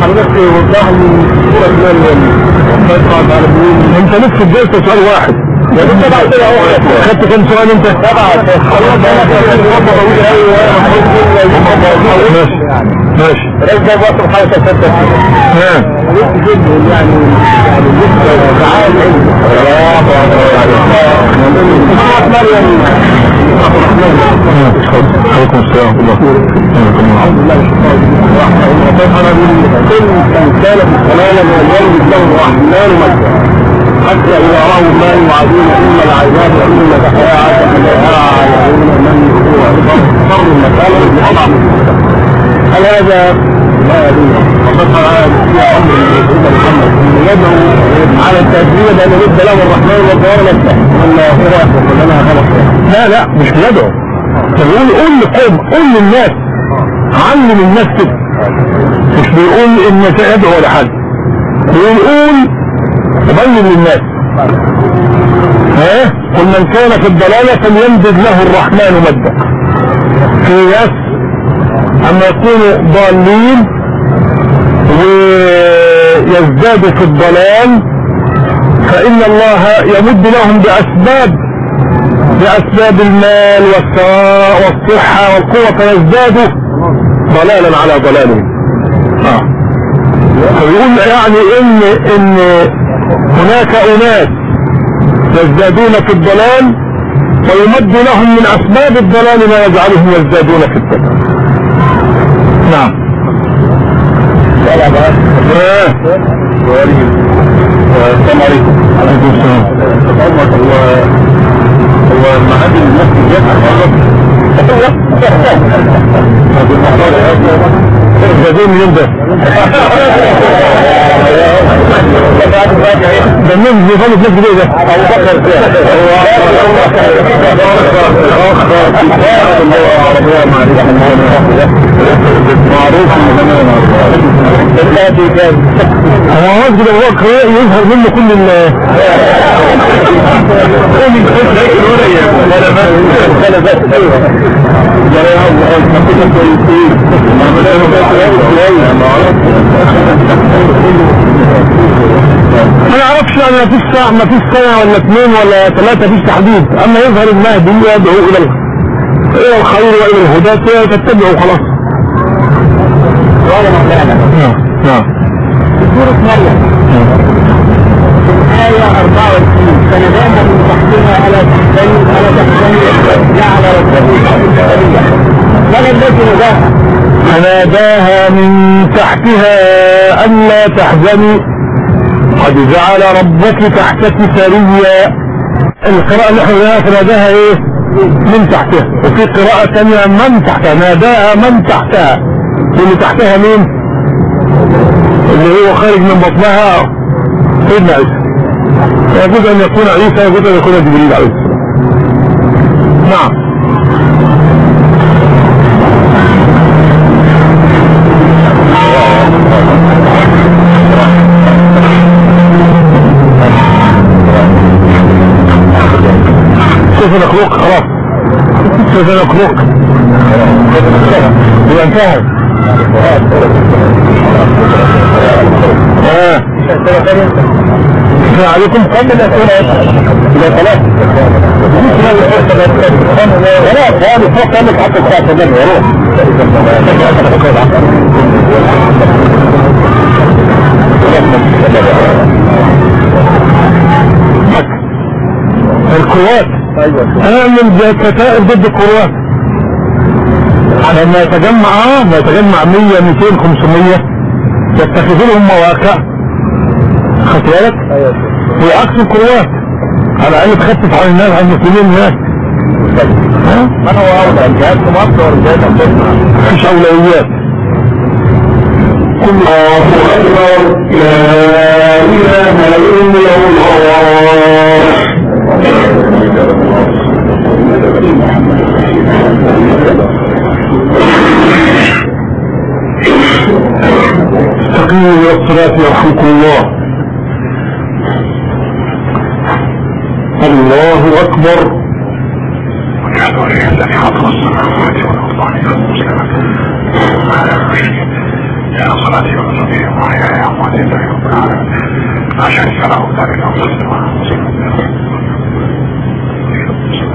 حضرتك وضح انت لسه جايبت سؤال واحد. كده هو خدت كم سؤال انت؟ ماشي. ماشي. رجع ها. يعني يعني لسه تعال مريم عليكم السلام كل كان حلالا والولد له الرحمن مكة حتى إذا رأوا ما يوعدون إما العذاب وإما الحياة فلا يعلمون من هو شر المكان بأضعف هل هذا على الرحمن والدوار نفسه لا لا مش بندعو يقول قول لقوم قول للناس. علم الناس كده. مش بيقول انك ادعو ولا حاجة بيقول بين للناس. ها؟ قل من كان في الضلالة فليمدد له الرحمن مدا في ناس أما يكونوا ضالين ويزدادوا في الضلال فإن الله يمد لهم بأسباب بأسباب المال والثراء والصحة والقوة فيزدادوا ضلالا على ضلالهم آه. فيقول يعني إن إن هناك أناس يزدادون في الضلال ويمد لهم من أسباب الضلال ما يجعلهم يزدادون في الضلال نعم السلام عليكم عليكم السلام عمر هو هو معادن الناس ده. ده مين؟ بيفضل نفس ده ده؟ ابو بكر معروف من زمان الذي كان هو مسجد ابو بكر يظهر منه كل ال [LAUGHS] ما نعرفش يعني ما فيش ساعة ما فيش سنة ولا اثنين ولا ثلاثة فيش تحديد. أما يظهر المهدي يدعو إلى ال- إلى الخير وإلى الهدى تتبعه خلاص. نعم نعم. سورة مريم آية 24 فناداها من تحتها ألا تحزني ألا تحزني جعل ربه سريا من الذي نداها؟ فناداها من تحتها ألا تحزني. قد جعل ربك تحتك سريا. القراءة إحنا قلناها فناداها إيه؟ من تحتها. وفي قراءة تانية من تحتها. ناداها من تحتها. واللي تحتها مين؟ اللي هو خارج من بطنها سيدنا عيسى. يجوز أن يكون عيسى يجوز أن يكون جبريل عليه السلام. كيف نخلق خلاص. كيف نخلق يبقى انتهى. آه. عليكم. قبل الاسئله خلاص الساعة 8 روح الكروات اعمل كتائب ضد الكروات. لما يتجمع آه لما يتجمع 100 200 500 يتخذوا لهم مواقع. خدت بالك؟ ويعكسوا الكروات. على الأقل تخفف عن الناس عن المسلمين هناك. ها؟ من هو أولى جهاز في مصر ولا جهاز أمريكا؟ مفيش أولويات. الله أكبر لا إله إلا الله. استقيموا إلى الصلاة يرحمكم الله. الله أكبر. إله إلا الله فاطر السماوات والأرض عنك المسلمات يا صلاتي وموتي لله رب العالمين لا شريك له. ذلك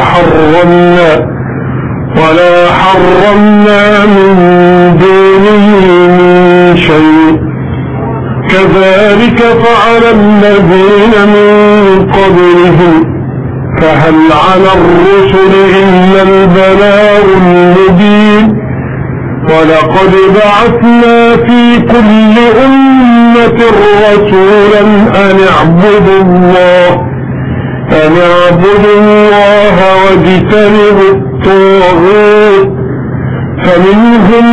حرمنا ولا حرمنا من دونه من شيء. كذلك فعل الذين من قبلهم فهل على الرسل إلا البلاغ المبين؟ ولقد بعثنا في كل أمة رسولا أن اعبدوا الله أن اعبدوا الله واجتنبوا الطاغوت فمنهم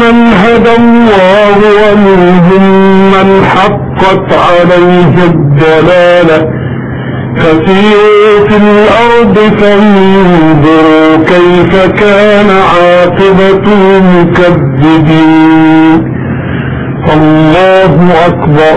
من هدى الله ومنهم من حقت عليه الضلالة. فسيروا في الأرض فانظروا كيف كان عاقبة المكذبين. الله أكبر.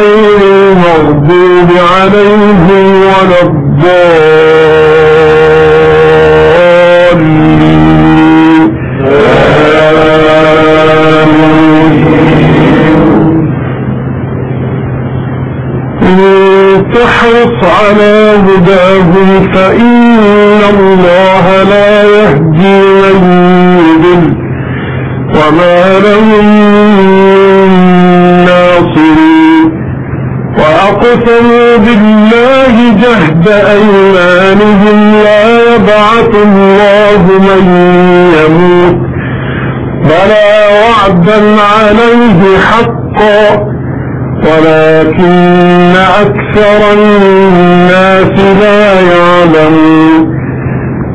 غير المغضوب عليهم ولا الضالين. إن تحرص على هداهم فإن الله أكثر الناس لا يعلمون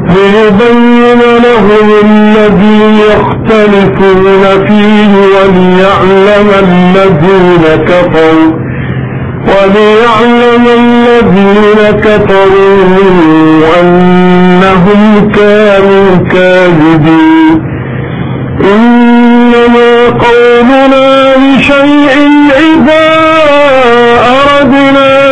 ليبين لهم الذي يختلفون فيه وليعلم الذين كفروا وليعلم الذين كفروا أنهم كانوا كاذبين. إنما قولنا لشيء إذا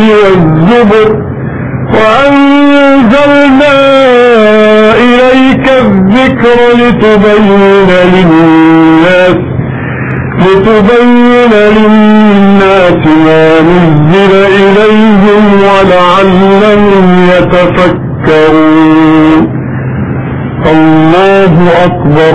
والزبر وأنزلنا إليك الذكر لتبين للناس لتبين للناس ما نزل إليهم ولعلهم يتفكرون. الله أكبر.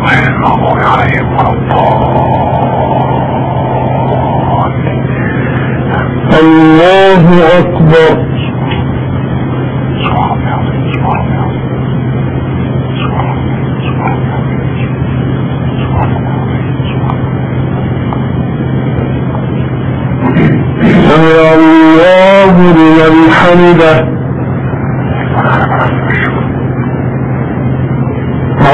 غير الله أكبر. سمع الله لمن حمده.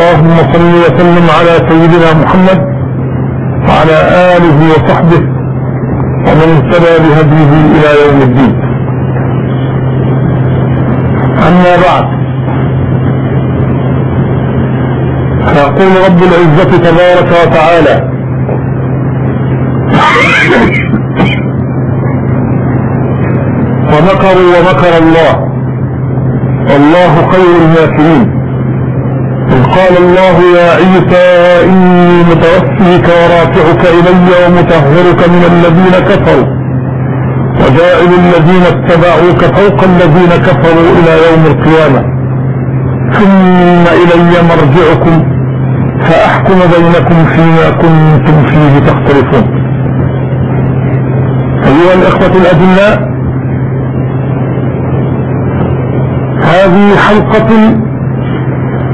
اللهم صل وسلم على سيدنا محمد وعلى آله وصحبه ومن اهتدى بهديه إلى يوم الدين. أما بعد فيقول رب العزة تبارك وتعالى ومكروا ومكر الله والله خير الماكرين. قال الله يا عيسى إني متوفيك ورافعك إلي ومطهرك من الذين كفروا وجائل الذين اتبعوك فوق الذين كفروا إلى يوم القيامة. ثم إلي مرجعكم فأحكم بينكم فيما كنتم فيه تختلفون. أيها الإخوة الأدلاء هذه حلقة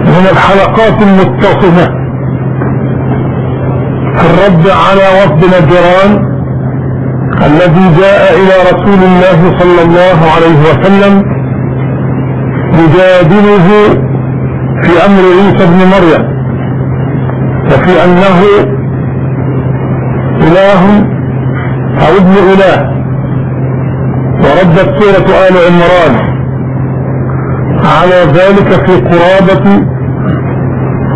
من الحلقات المتصلة. في الرد على وفد نجران الذي جاء إلى رسول الله صلى الله عليه وسلم يجادله في أمر عيسى بن مريم وفي أنه إله أو ابن إله. وردت سورة آل عمران. على ذلك في قرابة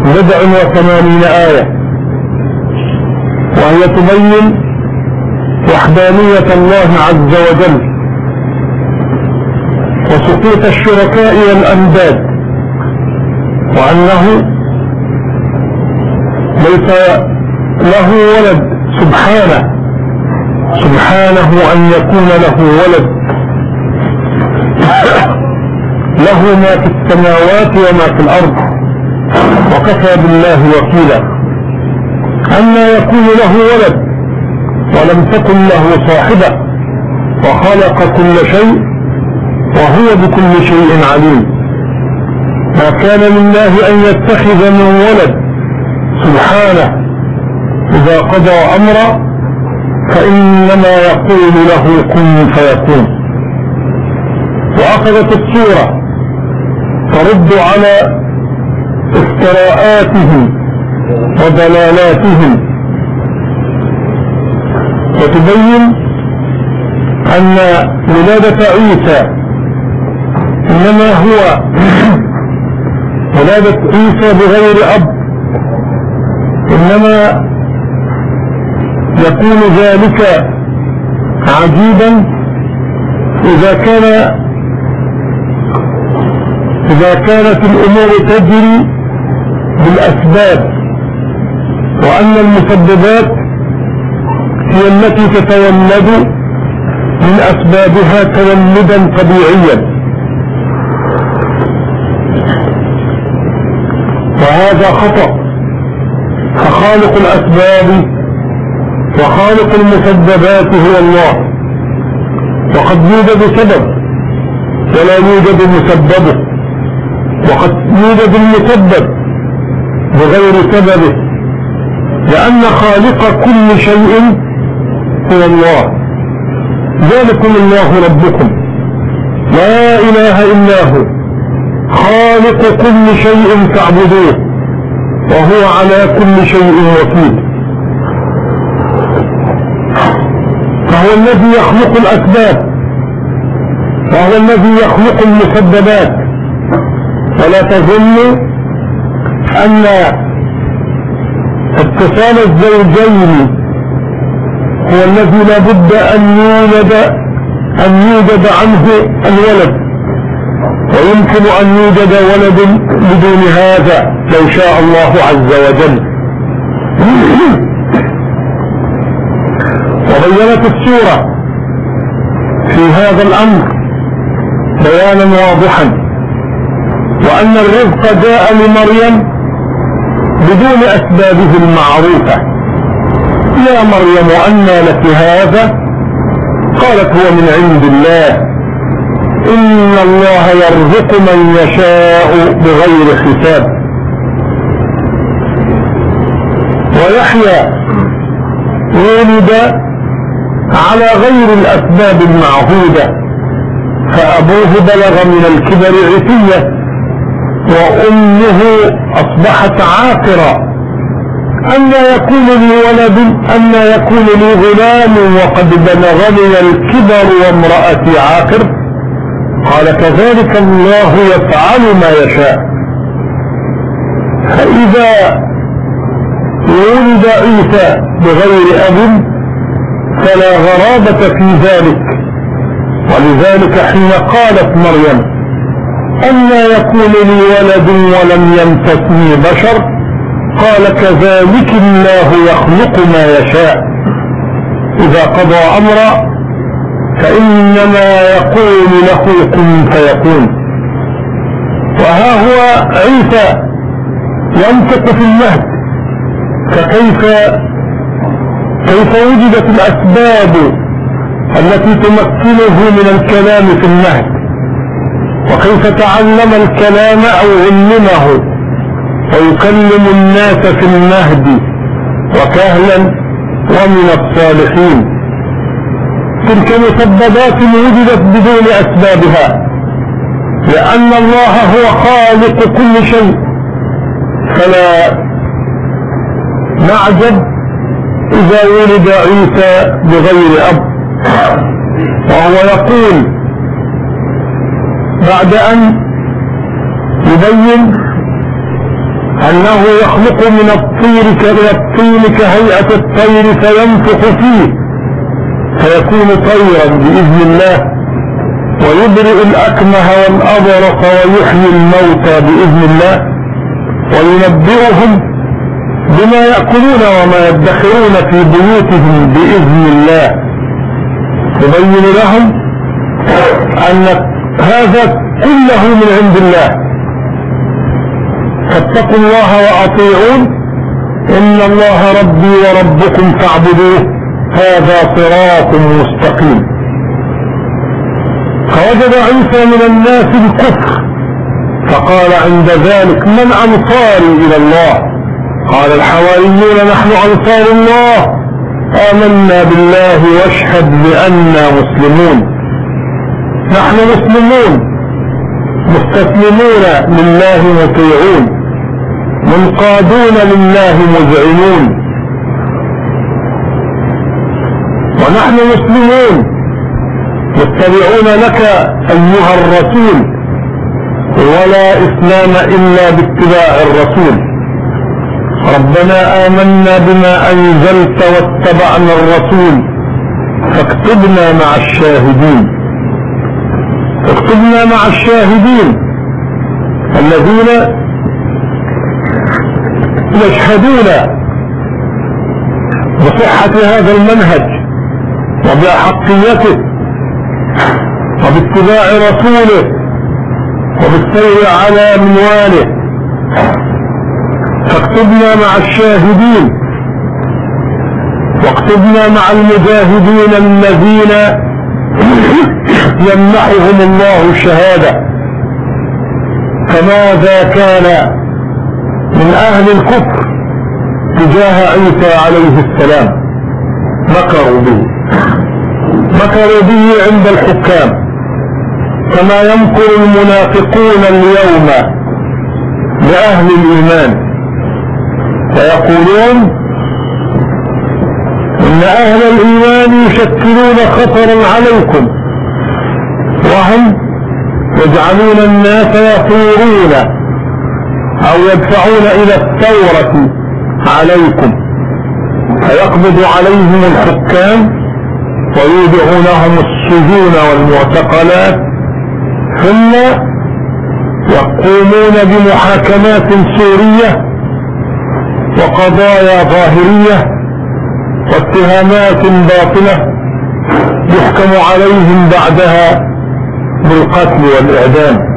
بضع وثمانين آية. وهي تبين وحدانية الله عز وجل وسقوط الشركاء والأنداد وأنه ليس له ولد. سبحانه سبحانه أن يكون له ولد. له ما في السماوات وما في الأرض. وكفى بالله وكيلا. أن يكون له ولد ولم تكن له صاحبة. وخلق كل شيء وهو بكل شيء عليم. ما كان لله أن يتخذ من ولد. سبحانه إذا قضى أمرا فإنما يقول له كن فيكون. وأخذت السورة ترد على افتراءاتهم وضلالاتهم. وتبين أن ولادة عيسى إنما هو ولادة عيسى بغير أب. إنما يكون ذلك عجيبا إذا كان إذا كانت الأمور تجري بالأسباب وأن المسببات هي التي تتولد من أسبابها تولدا طبيعيا. وهذا خطأ. فخالق الأسباب وخالق المسببات هو الله. وقد يوجد سبب ولا يوجد مسببه. وقد يوجد المسبب بغير سببه لأن خالق كل شيء هو الله. ذلكم الله ربكم. لا إله إلا هو. خالق كل شيء تعبدوه وهو على كل شيء وكيل. فهو الذي يخلق الأسباب وهو الذي يخلق المسببات. ولا تظن أن اتصال الزوجين هو الذي لابد أن يوجد أن يوجد عنه الولد. ويمكن أن يوجد ولد بدون هذا لو شاء الله عز وجل. [COUGHS] وبينت السورة في هذا الأمر بيانا واضحا. وأن الرزق جاء لمريم بدون أسبابه المعروفة. يا مريم أنى لك هذا؟ قالت هو من عند الله. إن الله يرزق من يشاء بغير حساب. ويحيى ولد على غير الأسباب المعهودة فأبوه بلغ من الكبر عتية. وأمه أصبحت عاقرة. أن يكون لي ولد أن يكون لي غلام وقد بلغني الكبر وامرأتي عاقر. قال كذلك الله يفعل ما يشاء. فإذا ولد عيسى بغير أب فلا غرابة في ذلك. ولذلك حين قالت مريم ألا يكون لي ولد ولم يمسسني بشر قال كذلك الله يخلق ما يشاء. إذا قضى أمرا فإنما يقول له كن فيكون. وها هو عيسى ينطق في المهد فكيف كيف وجدت الأسباب التي تمكنه من الكلام في المهد وكيف تعلم الكلام أو علمه؟ ويكلم الناس في المهد وكهلا ومن الصالحين. تلك مسببات وجدت بدون أسبابها لأن الله هو خالق كل شيء. فلا نعجب إذا ولد عيسى بغير أب. وهو يقول بعد أن يبين أنه يخلق من الطير كالطين كهيئة الطير فينفخ فيه فيكون طيرا بإذن الله ويبرئ الأكمه والأبرق ويحيي الموتى بإذن الله وينبئهم بما يأكلون وما يدخرون في بيوتهم بإذن الله. يبين لهم أن هذا كله من عند الله. فاتقوا الله وأطيعون. إن الله ربي وربكم فاعبدوه. هذا صراط مستقيم. فوجد عيسى من الناس الكفر. فقال عند ذلك من أنصاري إلى الله؟ قال الحواريون نحن أنصار الله. آمنا بالله واشهد بأننا مسلمون. نحن مسلمون. مستسلمون لله مطيعون منقادون لله مذعنون ونحن مسلمون. متبعون لك أيها الرسول. ولا إسلام إلا باتباع الرسول. ربنا آمنا بما أنزلت واتبعنا الرسول. فاكتبنا مع الشاهدين. اكتبنا مع الشاهدين الذين يشهدون بصحة هذا المنهج وبأحقيته وباتباع رسوله وبالسير على منواله. فاكتبنا مع الشاهدين واكتبنا مع المجاهدين الذين يمنحهم الله الشهادة. فماذا كان من أهل الكفر تجاه عيسى عليه السلام؟ مكروا به. مكروا به عند الحكام. كما يمكر المنافقون اليوم لأهل الإيمان؟ ويقولون إن أهل الإيمان يشكلون خطرا عليكم وهم يجعلون الناس يثورون أو يدفعون إلى الثورة عليكم فيقبض عليهم الحكام ويودعونهم السجون والمعتقلات ثم يقومون بمحاكمات سورية وقضايا ظاهرية واتهامات باطلة يحكم عليهم بعدها بالقتل والإعدام.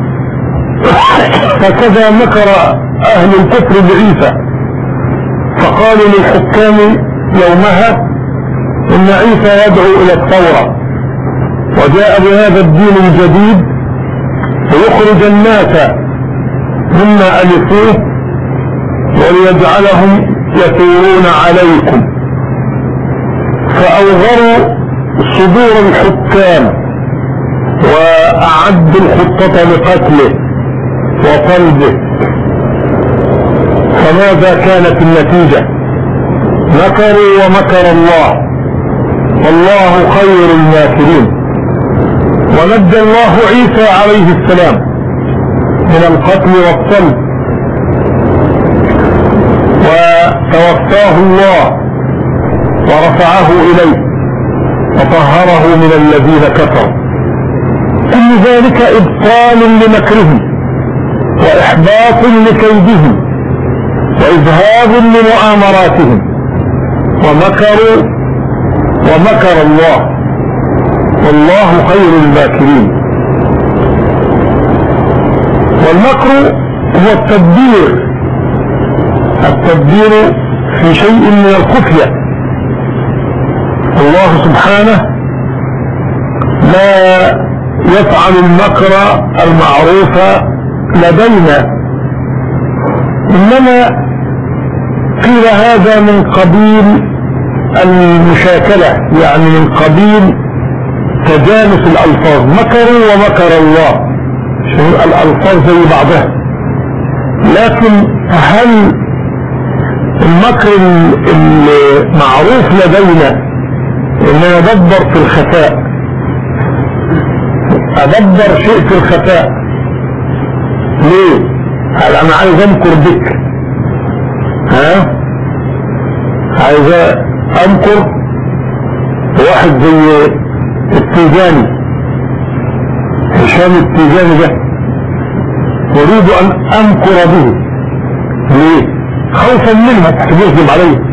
هكذا مكر أهل الكفر بعيسى. فقالوا للحكام يومها إن عيسى يدعو إلى الثورة. وجاء بهذا الدين الجديد ليخرج الناس مما ألفوه وليجعلهم يثورون عليكم. فأوغروا صدور الحكام وأعدوا الخطة لقتله وطلبه فماذا كانت النتيجة؟ مكروا ومكر الله. والله خير الماكرين. ونجى الله عيسى عليه السلام من القتل والصلب وتوفاه الله. ورفعه إليه وطهره من الذين كفروا. كل ذلك إبطال لمكرهم وإحباط لكيدهم وإذهاب لمؤامراتهم. ومكروا ومكر الله. والله خير الماكرين. والمكر هو التدبير. التدبير في شيء من الخفية. الله سبحانه لا يفعل المكر المعروف لدينا. إنما قيل هذا من قبيل المشاكلة يعني من قبيل تجانس الألفاظ. مكروا ومكر الله. الألفاظ زي بعضها. لكن هل المكر المعروف لدينا ان أدبر في الخفاء. أدبر شيء في الخفاء. ليه؟ هل أنا عايز أمكر بك. ها؟ عايز أمكر واحد زي التيجاني. هشام التيجاني ده. أريد أن أمكر به. ليه؟ خوفا منها تحتجزم عليه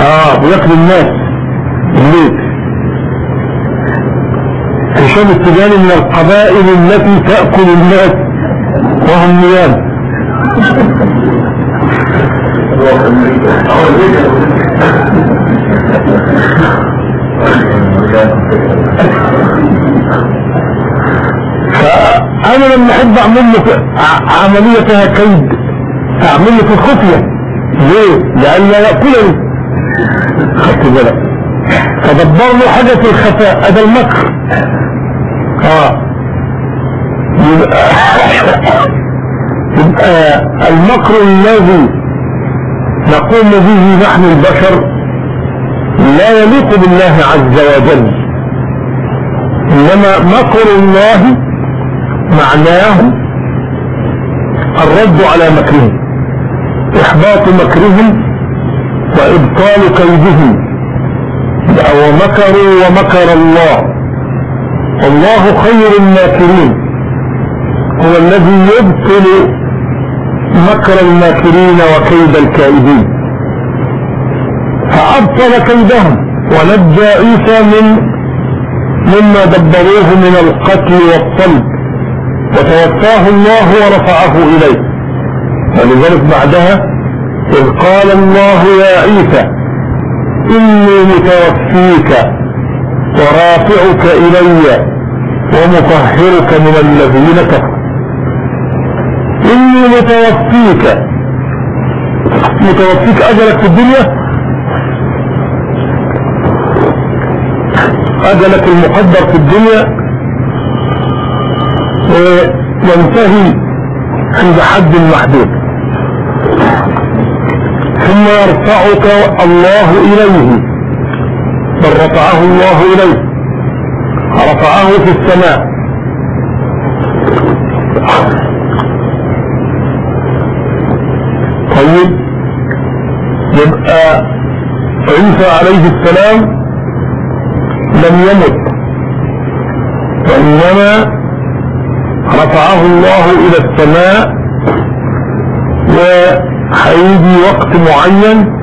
آه وياكل الناس الليل. هشام التجاني من القبائل التي تأكل الناس وهم نيام. فأنا لما أحب أعمل له عملية فيها كيد أعمل له في الخفية ليه؟ لأن يأكلني خدت بالك. فدبر له حاجة في الخفاء هذا المكر. آه. يبقى يبقى المكر الذي نقوم به نحن البشر لا يليق بالله عز وجل. إنما مكر الله معناه الرد على مكرهم إحباط مكرهم وإبطال كيدهم. ومكروا ومكر الله. والله خير الماكرين. هو الذي يبطل مكر الماكرين وكيد الكائدين. فأبطل كيدهم. ونجى عيسى من مما دبروه من القتل والصلب وتوفاه الله ورفعه إليه. ولذلك بعدها إذ قال الله يا عيسى إني متوفيك ورافعك إلي ومطهرك من الذين كفروا. إني متوفيك متوفيك أجلك في الدنيا؟ أجلك المقدر في الدنيا؟ وينتهي عند حد محدود. ثم يرفعك الله إليه. بل رفعه الله إليه. رفعه في السماء. طيب. يبقى عيسى عليه السلام لم يمت. وإنما رفعه الله إلى السماء. وحيجي وقت معين.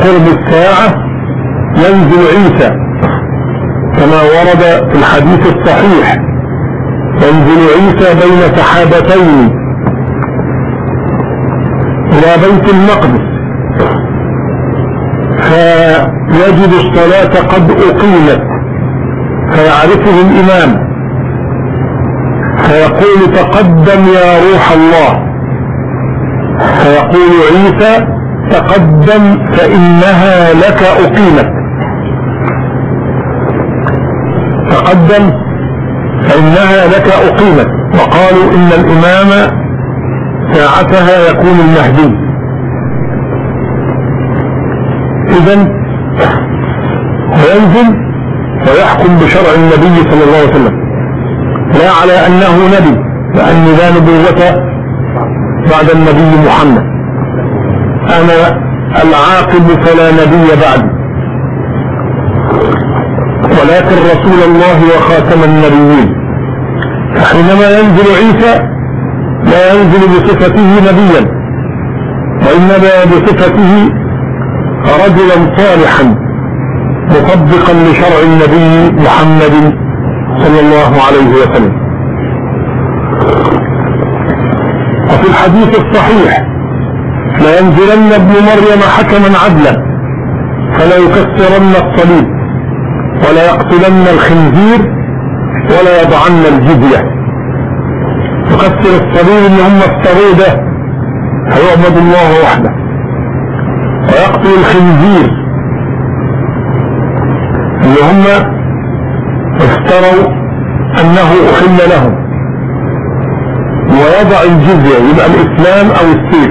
قرب الساعة ينزل عيسى كما ورد في الحديث الصحيح. ينزل عيسى بين سحابتين إلى بيت المقدس. فيجد الصلاة قد أقيمت فيعرفه الإمام. فيقول تقدم يا روح الله. فيقول عيسى تقدم فإنها لك أقيمت. تقدم فإنها لك أقيمت. وقالوا إن الإمام ساعتها يكون المهدي. إذا وينزل ويحكم بشرع النبي صلى الله عليه وسلم. لا على أنه نبي لأن لا نبوة بعد النبي محمد. أنا العاقب فلا نبي بعدي ولكن رسول الله وخاتم النبيين. فحينما ينزل عيسى لا ينزل بصفته نبيا وإنما بصفته رجلا صالحا مطبقا لشرع النبي محمد صلى الله عليه وسلم. وفي الحديث الصحيح لينزلن ابن مريم حكما عدلا فلا يكسرن الصليب ولا يقتلن الخنزير ولا يضعن الجزية يكسر الصليب اللي هم افتروا ده فيعبد الله وحده. ويقتل الخنزير اللي هم افتروا أنه احل لهم. ويضع الجزية يبقى الإسلام أو السيف.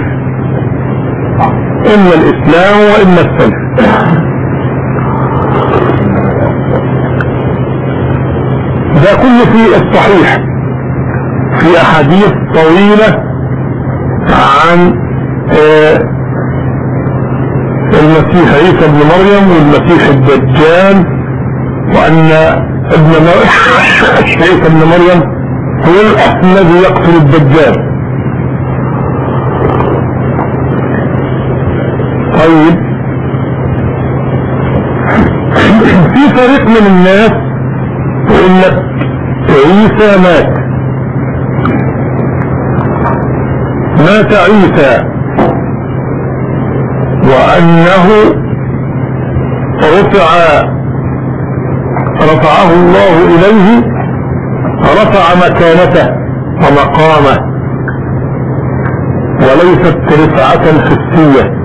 إما الإسلام وإما السيف. ده كله في الصحيح في أحاديث طويلة عن آه المسيح عيسى ابن مريم والمسيح الدجال وأن ابن عيسى ابن مريم هو الذي يقتل الدجال. طيب. في فريق من الناس يقول لك عيسى مات. مات عيسى. وأنه رفع رفعه الله إليه رفع مكانته ومقامه وليست رفعة حسية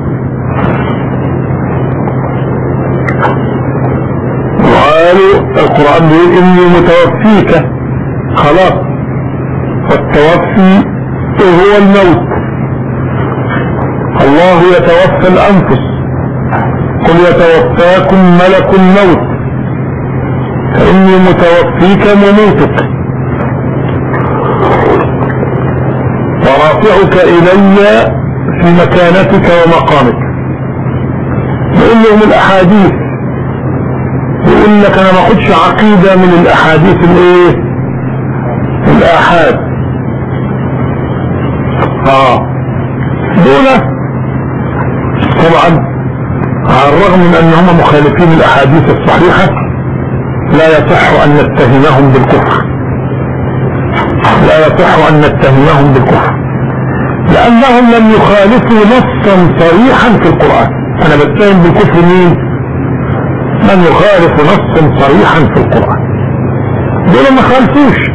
وقالوا القرآن بيقول إني متوفيك. خلاص. والتوفي هو الموت. الله يتوفى الأنفس. قل يتوفاكم ملك الموت. فإني متوفيك مميتك. ورافعك إلي في مكانتك ومقامك. لهم الأحاديث يقول لك أنا ما أخدش عقيدة من الأحاديث الإيه؟ الآحاد. آه. دول طبعا على الرغم من أنهم مخالفين الأحاديث الصحيحة لا يصح أن نتهمهم بالكفر. لا يصح أن نتهمهم بالكفر. لأنهم لم يخالفوا نصا صريحا في القرآن. أنا بتهم بالكفر مين؟ من يخالف نصا صريحا في القرآن. دول ما خالفوش.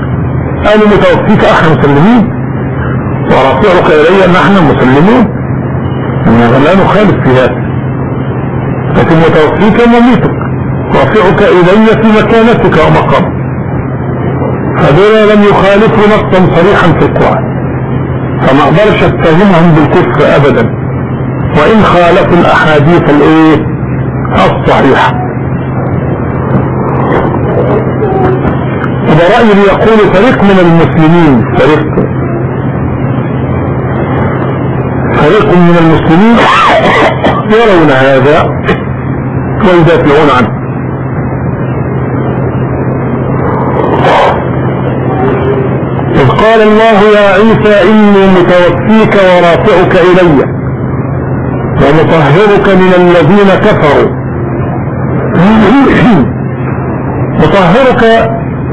قالوا متوفيك إحنا مسلمين. ورافعك إلي نحن مسلمون. لا نخالف في هذا. لكن متوفيك مميتك رافعك الي في مكانتك ومقامك فدول لم يخالفوا نصا صريحا في القرآن. فما أقدرش اتهمهم بالكفر ابدا. وإن خالفوا الأحاديث الإيه؟ الصحيحة. وده رأي يقول فريق من المسلمين. فريق. فريق من المسلمين يرون هذا ويدافعون عنه إذ قال الله يا عيسى إني متوفيك ورافعك إلي ومطهرك من الذين كفروا. مطهرك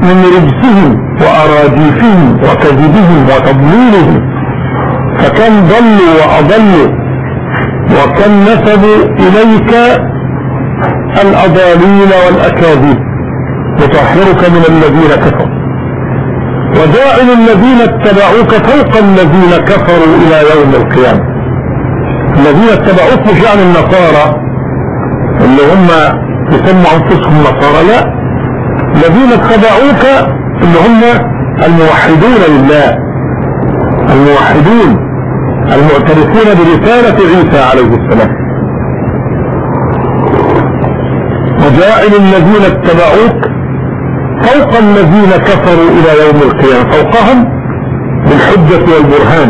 من رجسهم وأراجيفهم وكذبهم وتضليلهم. فكم ضلوا وأضلوا وكم نسبوا إليك الأضاليل والأكاذيب. يطهرك من الذين كفروا. وجاعل الذين اتبعوك فوق الذين كفروا إلى يوم القيامة. الذين اتبعوك مش يعني النصارى اللي هم يسموا أنفسهم نصارى لا. الذين اتبعوك اللي هم الموحدون لله الموحدون المعترفون برسالة عيسى عليه السلام. وجاعل الذين اتبعوك فوق الذين كفروا إلى يوم القيامة فوقهم بالحجة والبرهان.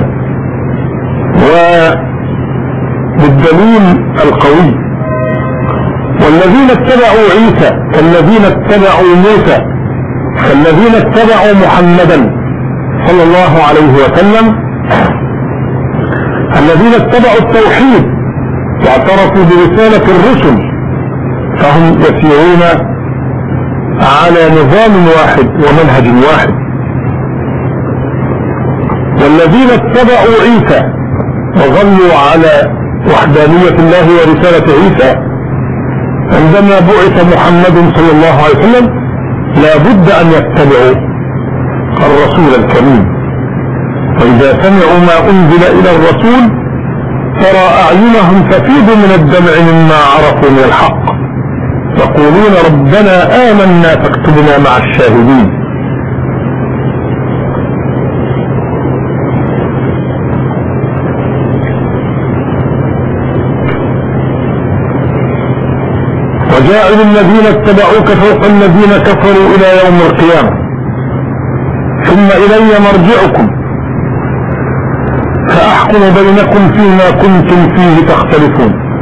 وبالدليل القوي والذين اتبعوا عيسى كالذين اتبعوا موسى كالذين اتبعوا محمدا صلى الله عليه وسلم الذين اتبعوا التوحيد واعترفوا برسالة الرسل فهم يسيرون على نظام واحد ومنهج واحد. والذين اتبعوا عيسى وظلوا على وحدانية الله ورسالة عيسى عندما بعث محمد صلى الله عليه وسلم لا بد أن يتبعوا الرسول الكريم. فإذا سمعوا ما أنزل إلى الرسول ترى أعينهم تفيض من الدمع مما عرفوا من الحق. يقولون ربنا آمنا فاكتبنا مع الشاهدين. وجاعل الذين اتبعوك فوق الذين كفروا إلى يوم القيامة. ثم إلي مرجعكم. فأحكم بينكم فيما كنتم فيه تختلفون.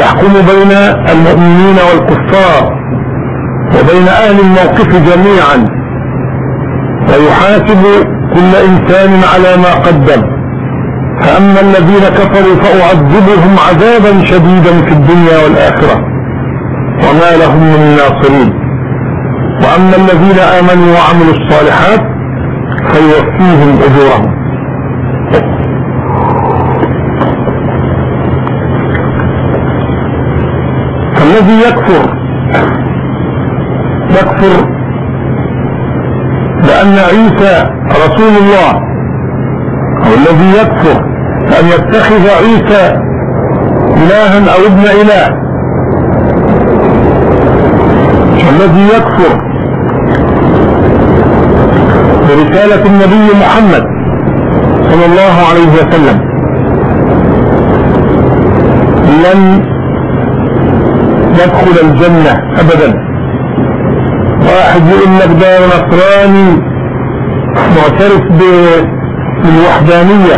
يحكم بين المؤمنين والكفار وبين أهل الموقف جميعا ويحاسب كل إنسان على ما قدم. فأما الذين كفروا فأعذبهم عذابا شديدا في الدنيا والآخرة وما لهم من ناصرين. وأما الذين آمنوا وعملوا الصالحات فيوفيهم أجورهم. فالذي يكفر. يكفر. بأن عيسى رسول الله أو الذي يكفر. أن يتخذ عيسى إلها أو ابن إله. الذي يكفر. برسالة النبي محمد صلى الله عليه وسلم. لن يدخل الجنة ابدا. واحد يقول لك ده نصراني معترف بالوحدانية.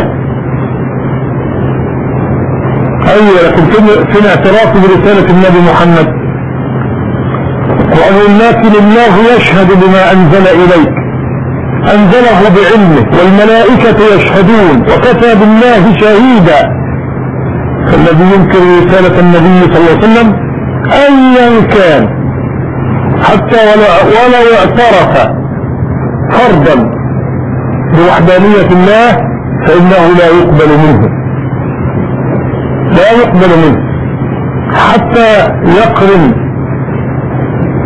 أيوه لكن فين اعترافه برسالة النبي محمد. وأن لكن الله يشهد بما أنزل إليك. أنزله بعلمه والملائكة يشهدون وكفى بالله شهيدا. فالذي ينكر رسالة النبي صلى الله عليه وسلم أيا كان حتى ولو, ولو اعترف فرضا بوحدانية الله فإنه لا يقبل منه. لا يقبل منه. حتى يقرن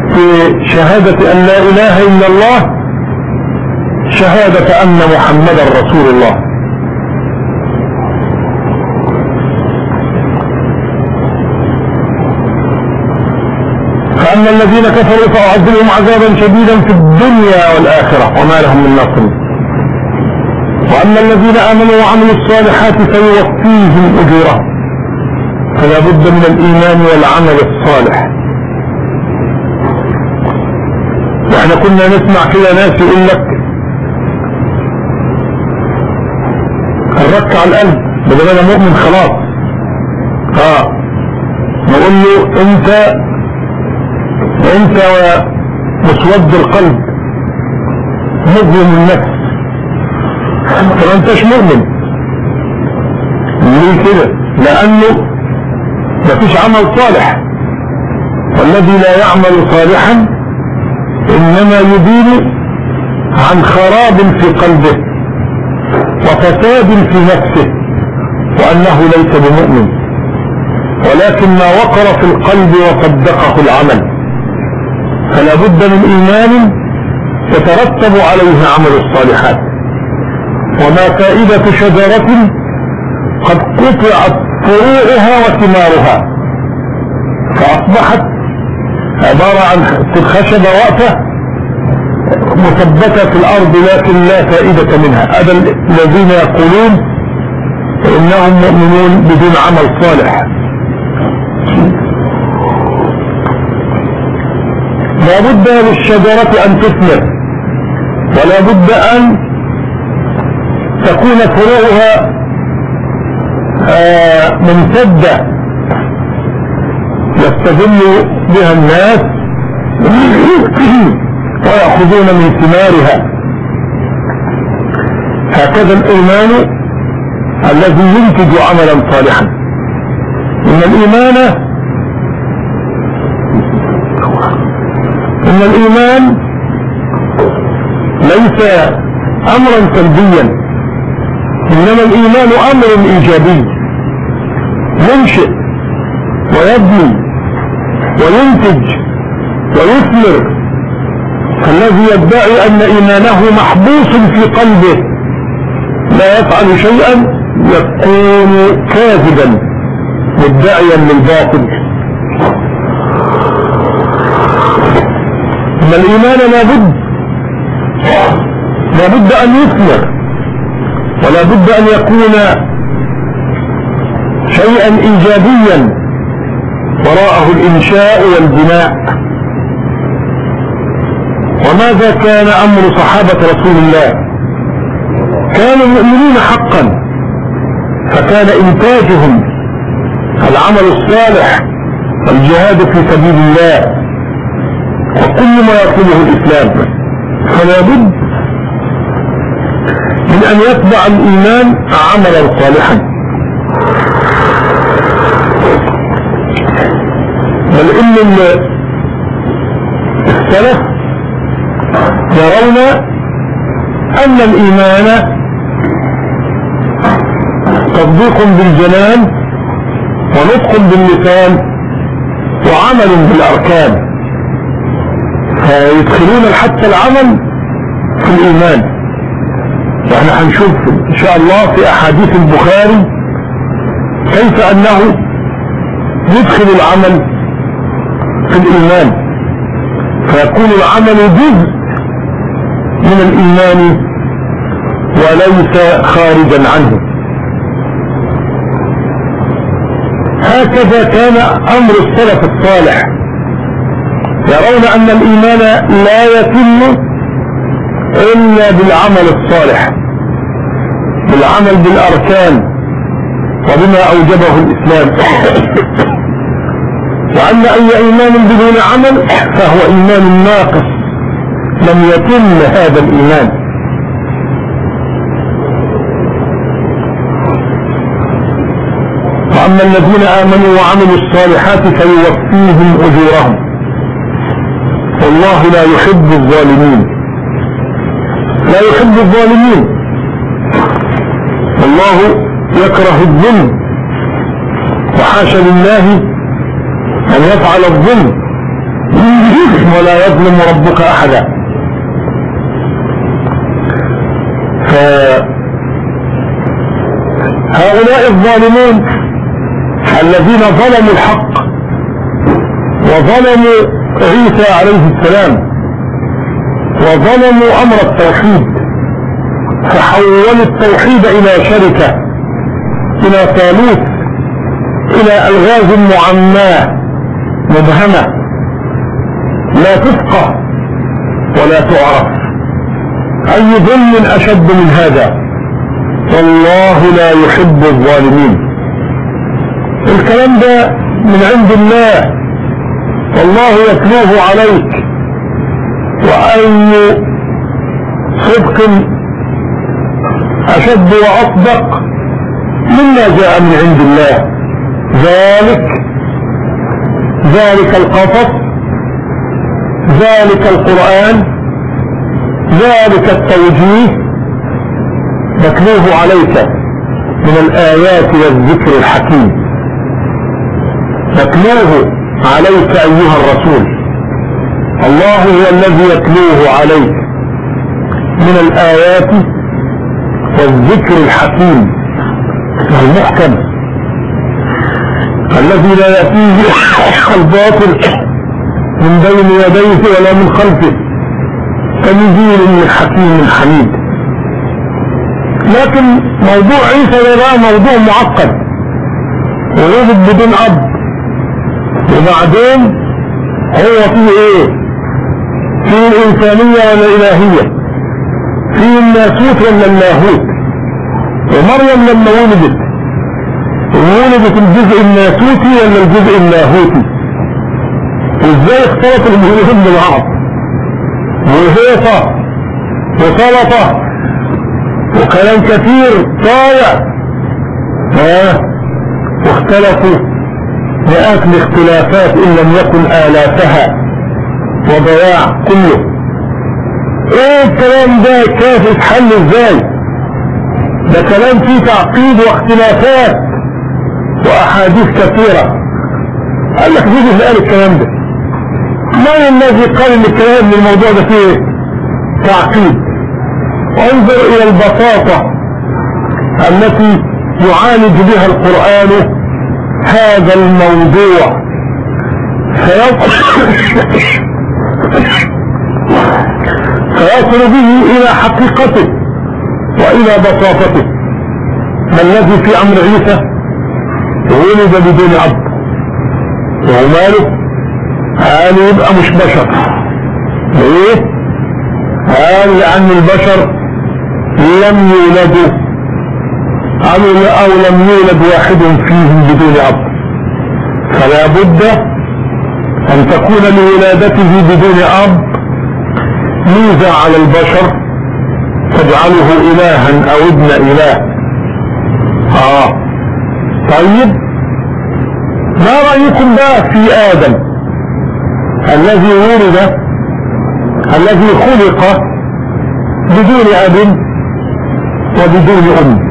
في شهادة أن لا إله إلا الله شهادة أن محمدا رسول الله. فأما الذين كفروا فأعذبهم عذابا شديدا في الدنيا والآخرة وما لهم من ناصر وأما الذين آمنوا وعملوا الصالحات فيوفيهم أجورهم. فلا بد من الإيمان والعمل الصالح. وإحنا كنا نسمع كده ناس يقول لك الرك على القلب بدل أنا مؤمن خلاص. آه نقول له أنت انت ومسود القلب. مظلم النفس. فما انتش مؤمن. ليه كده؟ لأنه مفيش عمل صالح. والذي لا يعمل صالحا إنما يدين عن خراب في قلبه وفساد في نفسه وأنه ليس بمؤمن. ولكن ما وقر في القلب وصدقه العمل. فلا بد من إيمان يترتب عليه عمل الصالحات. وما فائدة شجرة قد قطعت فروعها وثمارها. فأصبحت عبارة عن خشبة واقفة مثبتة في الأرض لكن لا فائدة منها. هذا الذين يقولون إنهم مؤمنون بدون عمل صالح. لا بد للشجرة أن تثمر ولا بد أن تكون فروعها آه، ممتدة. يستدل بها الناس [COUGHS] ويأخذون من ثمارها. هكذا الإيمان الذي ينتج عملا صالحا. إن الإيمان إن الإيمان ليس أمرا سلبيا إنما الإيمان أمر إيجابي ينشئ ويبني وينتج ويثمر فالذي يدعي أن إيمانه محبوس في قلبه لا يفعل شيئا يكون كاذبا مدعيا للباطل. إن الإيمان لابد لابد أن يثمر ولا بد أن يكون شيئا ايجابيا وراءه الإنشاء والبناء. وماذا كان أمر صحابة رسول الله؟ كانوا مؤمنين حقا فكان إنتاجهم العمل الصالح والجهاد في سبيل الله. وكل ما يطلبه الإسلام فلا بد من أن يتبع الإيمان عملا صالحا. بل إن السلف يرون أن الإيمان تصديق بالجنان ونطق باللسان وعمل بالأركان. فيدخلون حتى العمل في الإيمان. وإحنا هنشوف إن شاء الله في أحاديث البخاري كيف أنه يدخل العمل في الإيمان. فيكون العمل جزء من الإيمان وليس خارجا عنه. هكذا كان أمر السلف الصالح. يرون أن الإيمان لا يتم إلا بالعمل الصالح بالعمل بالأركان وبما أوجبه الإسلام. [COUGHS] وأن أي إيمان بدون عمل فهو إيمان ناقص لم يتم هذا الإيمان. وأما الذين آمنوا وعملوا الصالحات فيوفيهم أجورهم. والله لا يحب الظالمين. لا يحب الظالمين. والله يكره الظلم. وحاشا لله أن يفعل الظلم. ولا يظلم ربك أحدا. فهؤلاء الظالمون الذين ظلموا الحق وظلموا عيسى عليه السلام وظلموا أمر التوحيد فحولوا التوحيد إلى شركة إلى ثالوث إلى ألغاز معماة مبهمة. لا تفقه ولا تعرف. أي ظلم أشد من هذا؟ والله لا يحب الظالمين. الكلام ده من عند الله. والله يتلوه عليك. وأي صدق أشد وأصدق مما جاء من عند الله. ذلك ذلك القصص ذلك القرآن ذلك التوجيه نتلوه عليك من الآيات والذكر الحكيم. تتلوه عليك أيها الرسول. الله هو الذي يتلوه عليك من الآيات والذكر الحكيم المحكم. الذي لا يأتيه الباطل من بين يديه ولا من خلفه تنزيل من حكيم حميد. لكن موضوع عيسى ده موضوع معقد. ويوجد بدون أب وبعدين هو فيه إيه؟ في الإنسانية ولا الإلهية في الناسوت ولا اللاهوت ومريم لما ولدت. ولدت الجزء الناسوتي ولا الجزء اللاهوتي وازاي اختلط المؤمنين ببعض وهيصة وسلطة وكلام كثير طايع. ها؟ واختلفوا مئات الاختلافات إن لم يكن الافها وضياع كله. إيه الكلام ده؟ كيف يتحل إزاي؟ ده كلام فيه تعقيد واختلافات وأحاديث كثيرة. قال لك مين اللي قال الكلام ده. من الذي قال إن الكلام من الموضوع ده فيه تعقيد؟ وانظر إلى البساطة التي يعالج بها القرآن هذا الموضوع. فيصل به إلى حقيقته وإلى بساطته. ما الذي في أمر عيسى؟ ولد بدون اب وهو ماله قال يبقى مش بشر. ليه؟ قال لأن البشر لم يولدوا. قالوا أو لم يولد واحد فيهم بدون أب؟ فلا بد أن تكون لولادته بدون أب ميزة على البشر تجعله إلها أو ابن إله. آه. طيب. ما رأيكم بقى في آدم؟ الذي ولد الذي خلق بدون أب وبدون أم.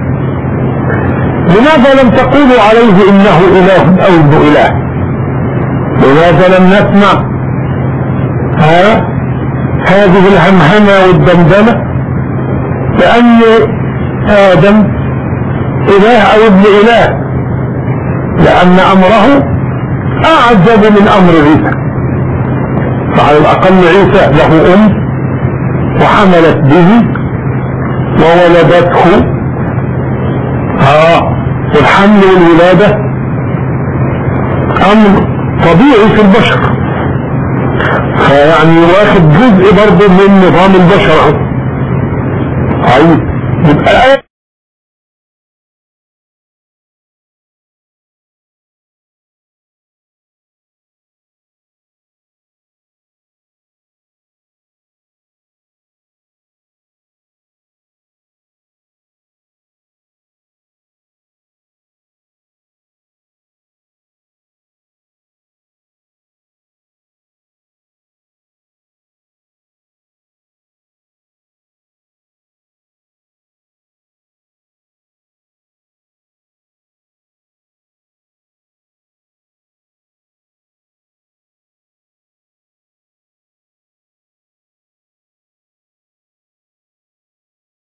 لماذا لم تقولوا عليه إنه إله أو ابن إله؟ لماذا لم نسمع؟ ها؟ هذه الهمهمة والدمدمة؟ لأن آدم إله أو ابن إله لأن أمره أعجب من أمر عيسى. فعلى الأقل عيسى له أم وحملت به وولدته والحمل والولادة أمر طبيعي في البشر. فيعني واخد جزء برضه من نظام البشر طيب. يبقى